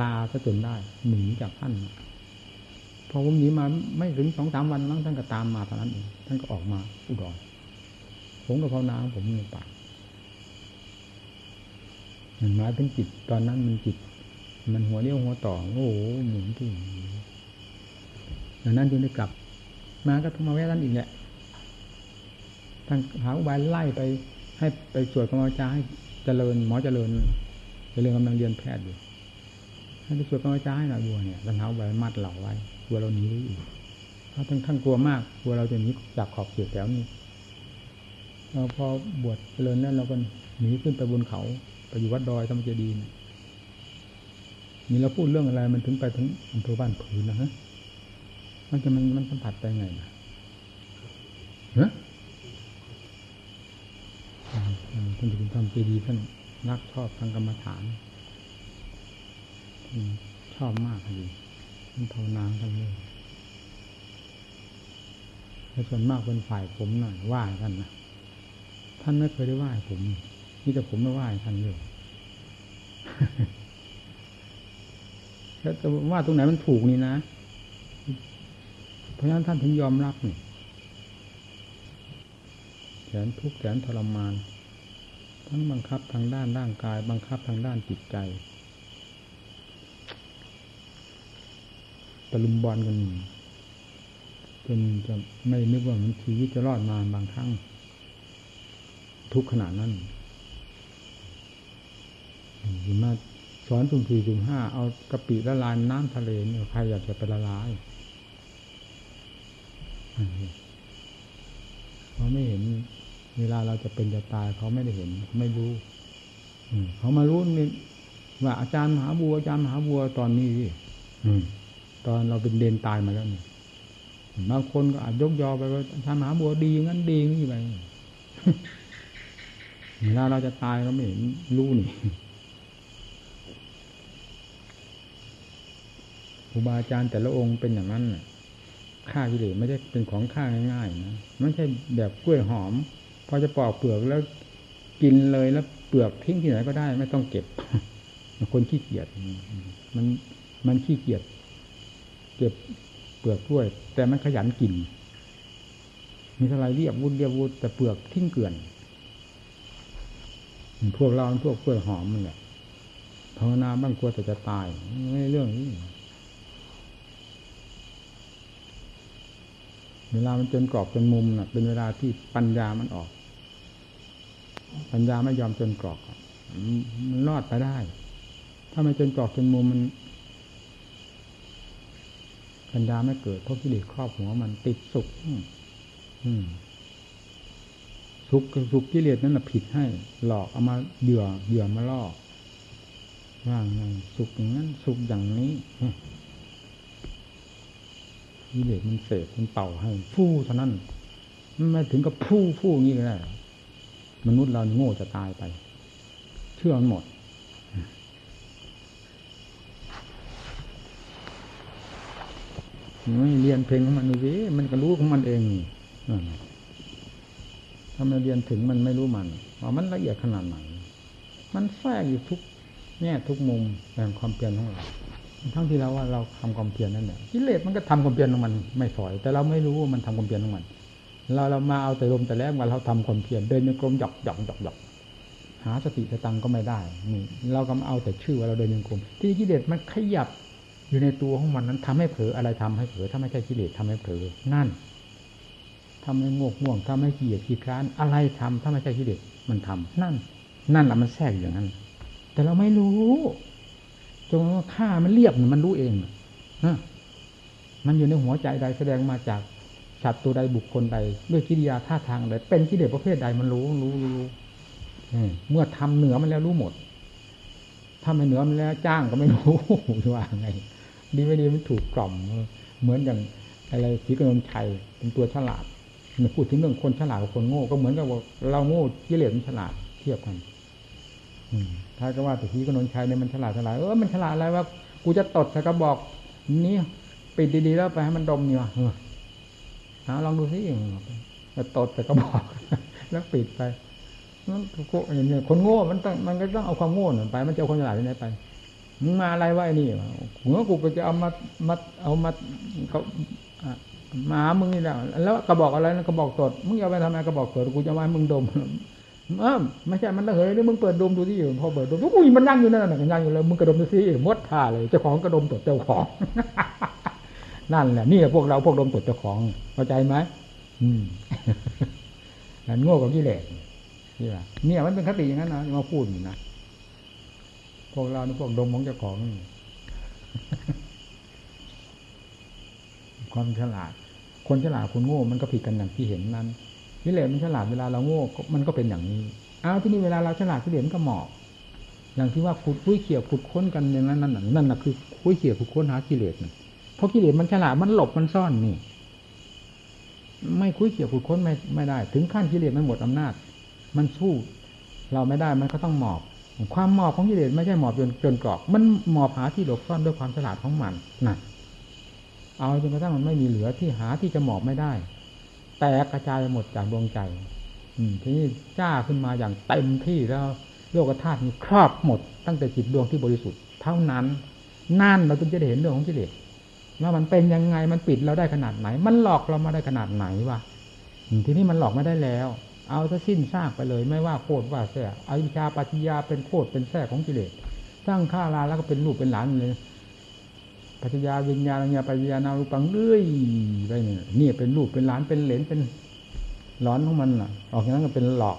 Speaker 1: ลาซะจนได้หนีจากท่าน พอผมหนีมาไม่ถึงสองสามวันมั้งท่านก็ตามมาตอนนั้นเองท่านก็ออกมาอุดรผมกับภาวนาผมในป่าเห็นมายถึงจิตตอนนั้นมันจิต มันหัวเลี้ยวหัวต่อโอ้โหหมุนที่ดังนั้นจึงได้กลับ มาก็ต้องมาแวะท่านอีกแหละท่านหาอุบายไล่ไป ให้ไปสวดกรรมจาให้เจริญ หมอเจริญเจริญกำลังเรียนแพทย์อยู่ให้ไปสวดกรรมจาให้หน่อยบัวเนี่ยท่านหาอุบายมัดเหล่าไว้ ลัวเราหนีได้อีกเพราท่านท่านกลัวมากกลัวเราจะหนีจากขอบเขตแถวนี้เราพอบวชเจริญนั้นเราก็หนีขึ้นไปบนเขาไปอยู่วัดดอยธรรมเจดีย์นี่เราพูดเรื่องอะไรมันถึงไปถึงอำเภอบ้านผืนนะฮะมันจะมันมันสัมผัสได้ไงนะเฮ้ยท่านถึงทำเจดีย์ท่านรักชอบทางกรรมฐานชอบมากเลย ภาวนาทั้งนี้แต่ส่วนมากเป็นฝ่ายผมหน่อยไหว้ท่านนะท่านไม่เคยได้ไหว้ผมนี่แต่ผมไม่ไหว้ท่านเลยแล้วจะว่าตรงไหนมันถูกนี่นะ เพราะฉะนั้นท่านถึงยอมรับนี่แสนทุกข์แสนทรมาน ทั้งบังคับทางด้านร่างกาย บังคับทางด้านจิตใจ ตะลุมบอลกันจนจะไม่นึกว่ามันชีวิตจะรอดมาบางครั้ง ทุกขนาดนั้นถึงมาสอนสุ่มสี่สุ่มห้าเอากะปิละลายน้ำทะเลเนี่ยใครอยากจะไปละลายเขาไม่เห็น เวลาเราจะเป็นจะตายเขาไม่ได้เห็น ไม่รู้เขามารู้นี่ว่าอาจารย์มหาบัวอาจารย์มหาบัวตอนนี้ ตอนเราเป็นเดนตายมาแล้วนี่บางคนก็อาจยกยอไปว่าอาจารย์มหาบัวดีงั้นดีนี่ไปเวลาเราจะตายเราไม่เห็นรู้นี่ครูบาอาจารย์แต่ละองค์เป็นอย่างนั้นฆ่ากิเลสไม่ใช่เป็นของฆ่าง่ายๆนะไม่ใช่แบบกล้วยหอม พอจะปอกเปลือกแล้วกินเลยแล้วเปลือกทิ้งที่ไหนก็ได้ ไม่ต้องเก็บ คนขี้เกียจมันมันขี้เกียจ เก็บเปลือกกล้วย แต่มันขยันกิน มีเท่าไรเรียบวุ้นเรียบวุ้นแต่เปลือกทิ้งเกลื่อนพวกเราพวกกล้วยหอมมันแหละภาวนาบ้างกลัวแต่จะตายไม่เรื่องนี้เวลามันจนกรอบจนมุมนะ่ะ เป็นเวลาที่ปัญญามันออก ปัญญาไม่ยอมจนกรอบมันรอดไปได้ ถ้าไม่จนกรอบจนมุมมัน ปัญญาไม่เกิดเพราะกิเลสครอบหัวมันติดสุขสุขสุขกิเลสนั่นแหะผิดให้ หลอกเอามาเหยื่อเหยื่อมาล่อว่างไงสุขอย่างนั้น สุขอย่างนี้กิเลสมันเสกมันเป่าให้ฟู่เท่านั้นไม่ถึงกับฟู่ฟู่อย่างนี้ก็ได้มนุษย์เราโง่จะตายไป เชื่อมันหมดไม่ เรียนเพลงของมันดูสิมันก็รู้ของมันเองนี่ถ้าไม่เรียนถึงมันไม่รู้มันว่ามันละเอียดขนาดไหนมันแฝงอยู่ทุกแง่ทุกมุมแห่งความเปลี่ยนของเราทั้งที่เราว่าเราทำความเพียรนั่นแหละกิเลสมันก็ทำความเพียรของมันไม่ถอย แต่เราไม่รู้ว่ามันทำความเพียรของมัน เราเรามาเอาแต่ลมแต่แรงว่าเราทำความเพียรเดินในกรมหยอกหยอกหยอกหยอกหาสติสตังก็ไม่ได้นี่เราก็มาเอาแต่ชื่อว่าเราเดินในกรมที่กิเลสมันขยับ อยู่ในตัวของมันนั้นทำให้เผลออะไรทำให้เผลอถ้าไม่ใช่กิเลสทำให้เผลอนั่นทำให้งกง่วงทำให้เกียดขี้คร้านอะไรทำถ้าไม่ใช่กิเลสมันทำนั่น นั่นแหละมันแทรกอย่างนั้น แต่เราไม่รู้จนว่าฆ่ามันเรียบมันรู้เองนะมันอยู่ในหัวใจใดแสดงมาจากสัตว์ตัวใดบุคคลใด ด้วยกิริยาท่าทางใดเป็นกิเลสประเภทใดมันรู้รู้รู้เมื่อทำเหนือมันแล้วรู้หมดถ้าไม่เหนือมันแล้วจ้างก็ไม่รู้ว่าไง ดีไม่ดีมันถูกกล่อมเหมือนอย่างอะไรสีกนนชัยเป็นตัวฉลาดพูดถึงเรื่องคนฉลาดกับคนโง่ก็เหมือนกับว่าเราโง่กิเลสมันฉลาดเทียบกันถ้าก็ว่าแต่ทีกนนชัยเนี่ยมันฉลาดฉลาดเออมันฉลาดอะไรว่ากูจะตดใส่กระบอกนี้ปิดดีๆแล้วไปให้มันดมเนี่ยหาลองดูสิจะตดใส่กระบอก แล้วปิดไปนั่นอย่างนี้คนโง่มันต้องมันก็ต้องเอาความโง่ไป มันจะเอาความฉลาดที่ไหนไป มึงมาอะไรไอ้นี่หัวกูก็จะเอามามาเอามาเขามาหามึงนี่แหละแล้วกระบอกอะไรนะกระบอกตดมึงเอาไปทำไมกระบอกตดกูจะมาให้มึงดมเออไม่ใช่มันระเหยนี่มึงเปิดดมดูที่อยู่พอเปิดดมอุ้ยมันนั่งอยู่นั่นน่ะนั่งอยู่แล้วมึงกระดมดูสิมดท่าเลยเจ้าของกระดมตดเจ้าของ นั่นแหละนี่พวกเราพวกดมตดเจ้าของเข้าใจไหมอืมนั่นโง่กับกิเลสนี่แหละเนี่ยมันเป็นคติอย่างนั้นนะมาพูดนะ พวกเรานี่พวกดมของเจ้าของ ความฉลาด คนฉลาดคนโง่ มันก็ผิดกันอย่างที่เห็นนั้นกิเลสมันฉลาดเวลาเราโง่มันก็เป็นอย่างนี้เอาที่นี่เวลาเราฉลาดกิเลสมันก็หมอบอย่างที่ว่าขุดคุ้ยเขี่ยขุดค้นกันอย่างนั้นนั่นนั่นน่ะคือคุ้ยเขี่ยขุดค้นหากิเลสเพราะกิเลสมันฉลาดมันหลบมันซ่อนนี่ ไม่คุ้ยเขี่ยขุดค้นไม่ไม่ได้ ถึงขั้นกิเลสมันหมดอำนาจ มันสู้เราไม่ได้มันก็ต้องหมอบ ความหมอบของกิเลสไม่ใช่หมอบจนจนกรอกมันหมอบหาที่หลบซ่อนด้วยความฉลาดของมันนั่นเอาจนกระทั่งมันไม่มีเหลือที่หาที่จะหมอบไม่ได้ แตกกระจายหมดจากดวงใจ อืมทีนี้จ้าขึ้นมาอย่างเต็มที่แล้วโลกธาตุนี้ครอบหมด ตั้งแต่จิตดวงที่บริสุทธิ์ เท่านั้นนั่นเราจึงจะเห็นเรื่องของกิเลสว่ามันเป็นยังไงมันปิดเราได้ขนาดไหน มันหลอกเรามาได้ขนาดไหนวะทีนี้มันหลอกไม่ได้แล้ว เอาซะสิ้นซากไปเลย ไม่ว่าโคตรว่าแท้อวิชาปัจจยาเป็นโคตรเป็นแท้ของกิเลสสร้างข้าราแล้วก็เป็นลูกเป็นหลานเลยปัจจยาวิญญาณญาปัจจยานารูปังเรื่อยไปเนี่ยนี่เป็นลูกเป็นหลานเป็นเหลนเป็นหลอนของมันอะ ออกจากนั้นก็เป็นหลอก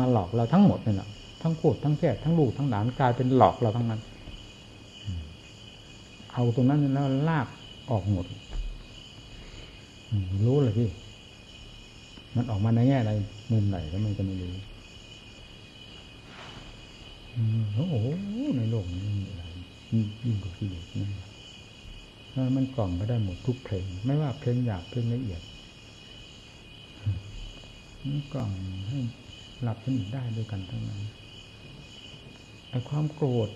Speaker 1: มาหลอกเราทั้งหมดนี่แหละทั้งโคตรทั้งแท้ทั้งลูกทั้งหลานกลายเป็นหลอกเราทั้งนั้นเอาตรงนั้นแล้วลากออกหมดรู้เลยพี่ มันออกมาในแง่อะไร มุมไหนก็มันจะไม่รู้โอ้โหในโลกนี้มีอะไรยิ่งกว่าที่อยู่นั่นมันกล่อมไปได้หมดทุกเพลง ไม่ว่าเพลงหยาบเพลงละเอียดมันกล่อมให้หลับสนิทได้ด้วยกันทั้งนั้นไอ้ความโกรธ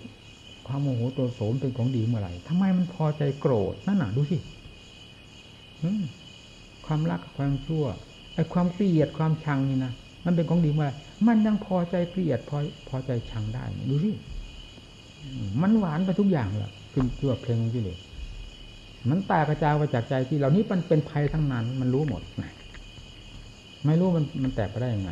Speaker 1: ความโมโหตัวโสมเป็นของดีเมื่อไหร่ทำไมมันพอใจโกรธนั่นน่ะดูสิความรักความชั่ว ไอ้ความเกลียดความชังนี่นะมันเป็นของดีมื่อไหร่มันยังพอใจเกลียดพอพอใจชังได้ดูสิมันหวานไปทุกอย่างแหละขึ้นชั่วเพลงของกิเลสมันแตกกระจายไปจากใจที่เหล่านี้มันเป็นภัยทั้งนั้น มันรู้หมดไม่รู้มันมันแตกไปได้ยังไง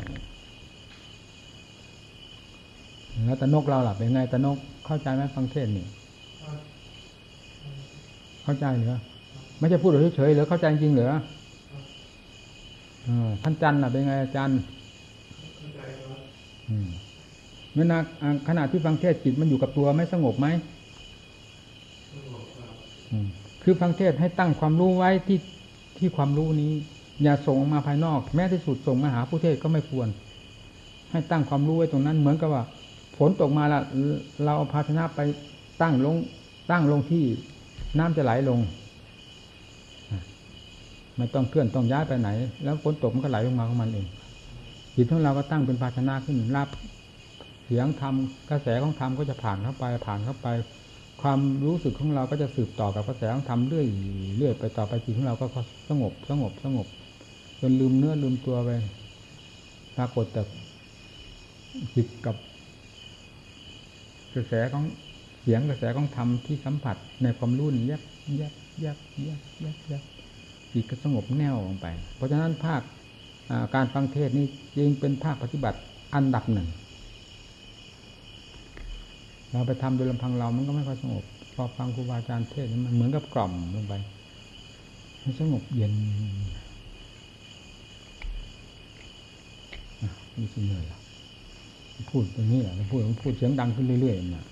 Speaker 1: แล้วตะนกเราลับเป็นไงตะนกเข้าใจไหมฟังเทศนี่เข้าใจเหรอไม่ใช่พูดเฉยๆหรือเข้าใจจริงเหรอ ท่านจันทร์ล่ะเป็นไงอาจารย์เมื่อนาขณะที่ฟังเทศจิตมันอยู่กับตัวไม่สงบไหมคือฟังเทศให้ตั้งความรู้ไว้ที่ที่ความรู้นี้ อย่าส่งออกมาภายนอก แม้ที่สุดส่งมาหาผู้เทศก็ไม่ควร ให้ตั้งความรู้ไว้ตรงนั้น เหมือนกับว่าฝนตกมาละเราเอาภาชนะไปตั้งลงตั้งลงที่น้ำจะไหลลง ไม่ต้องเคลื่อนต้องย้ายไปไหน แล้วฝนตกมันก็ไหลลงมาของมันเองจิตของเราก็ตั้งเป็นภาชนะขึ้นรับเสียงธรรมกระแสของธรรมก็จะผ่านเข้าไปผ่านเข้าไป ความรู้สึกของเราก็จะสืบต่อกับกระแสของธรรมเรื่อยเรื่อยไปต่อไปจิตของเราก็สงบสงบสงบจนลืมเนื้อลืมตัวไปปรากฏแต่จิตกับ กระแสของเสียงกระแสของธรรมที่สัมผัสในความรู้นี่ยับยับยับยับยับยับ จิตก็สงบแน่วลงไป เพราะฉะนั้นภาคการฟังเทศนี่จึงเป็นภาคปฏิบัติอันดับหนึ่ง เราไปทำโดยลำพังเรามันก็ไม่ค่อยสงบ พอฟังครูบาอาจารย์เทศมันเหมือนกับกล่อมลงไปมันสงบเย็นนี่สิเหนื่อยละพูดตรงนี้แหละพูดพูดเสียงดังขึ้นเรื่อยๆนะ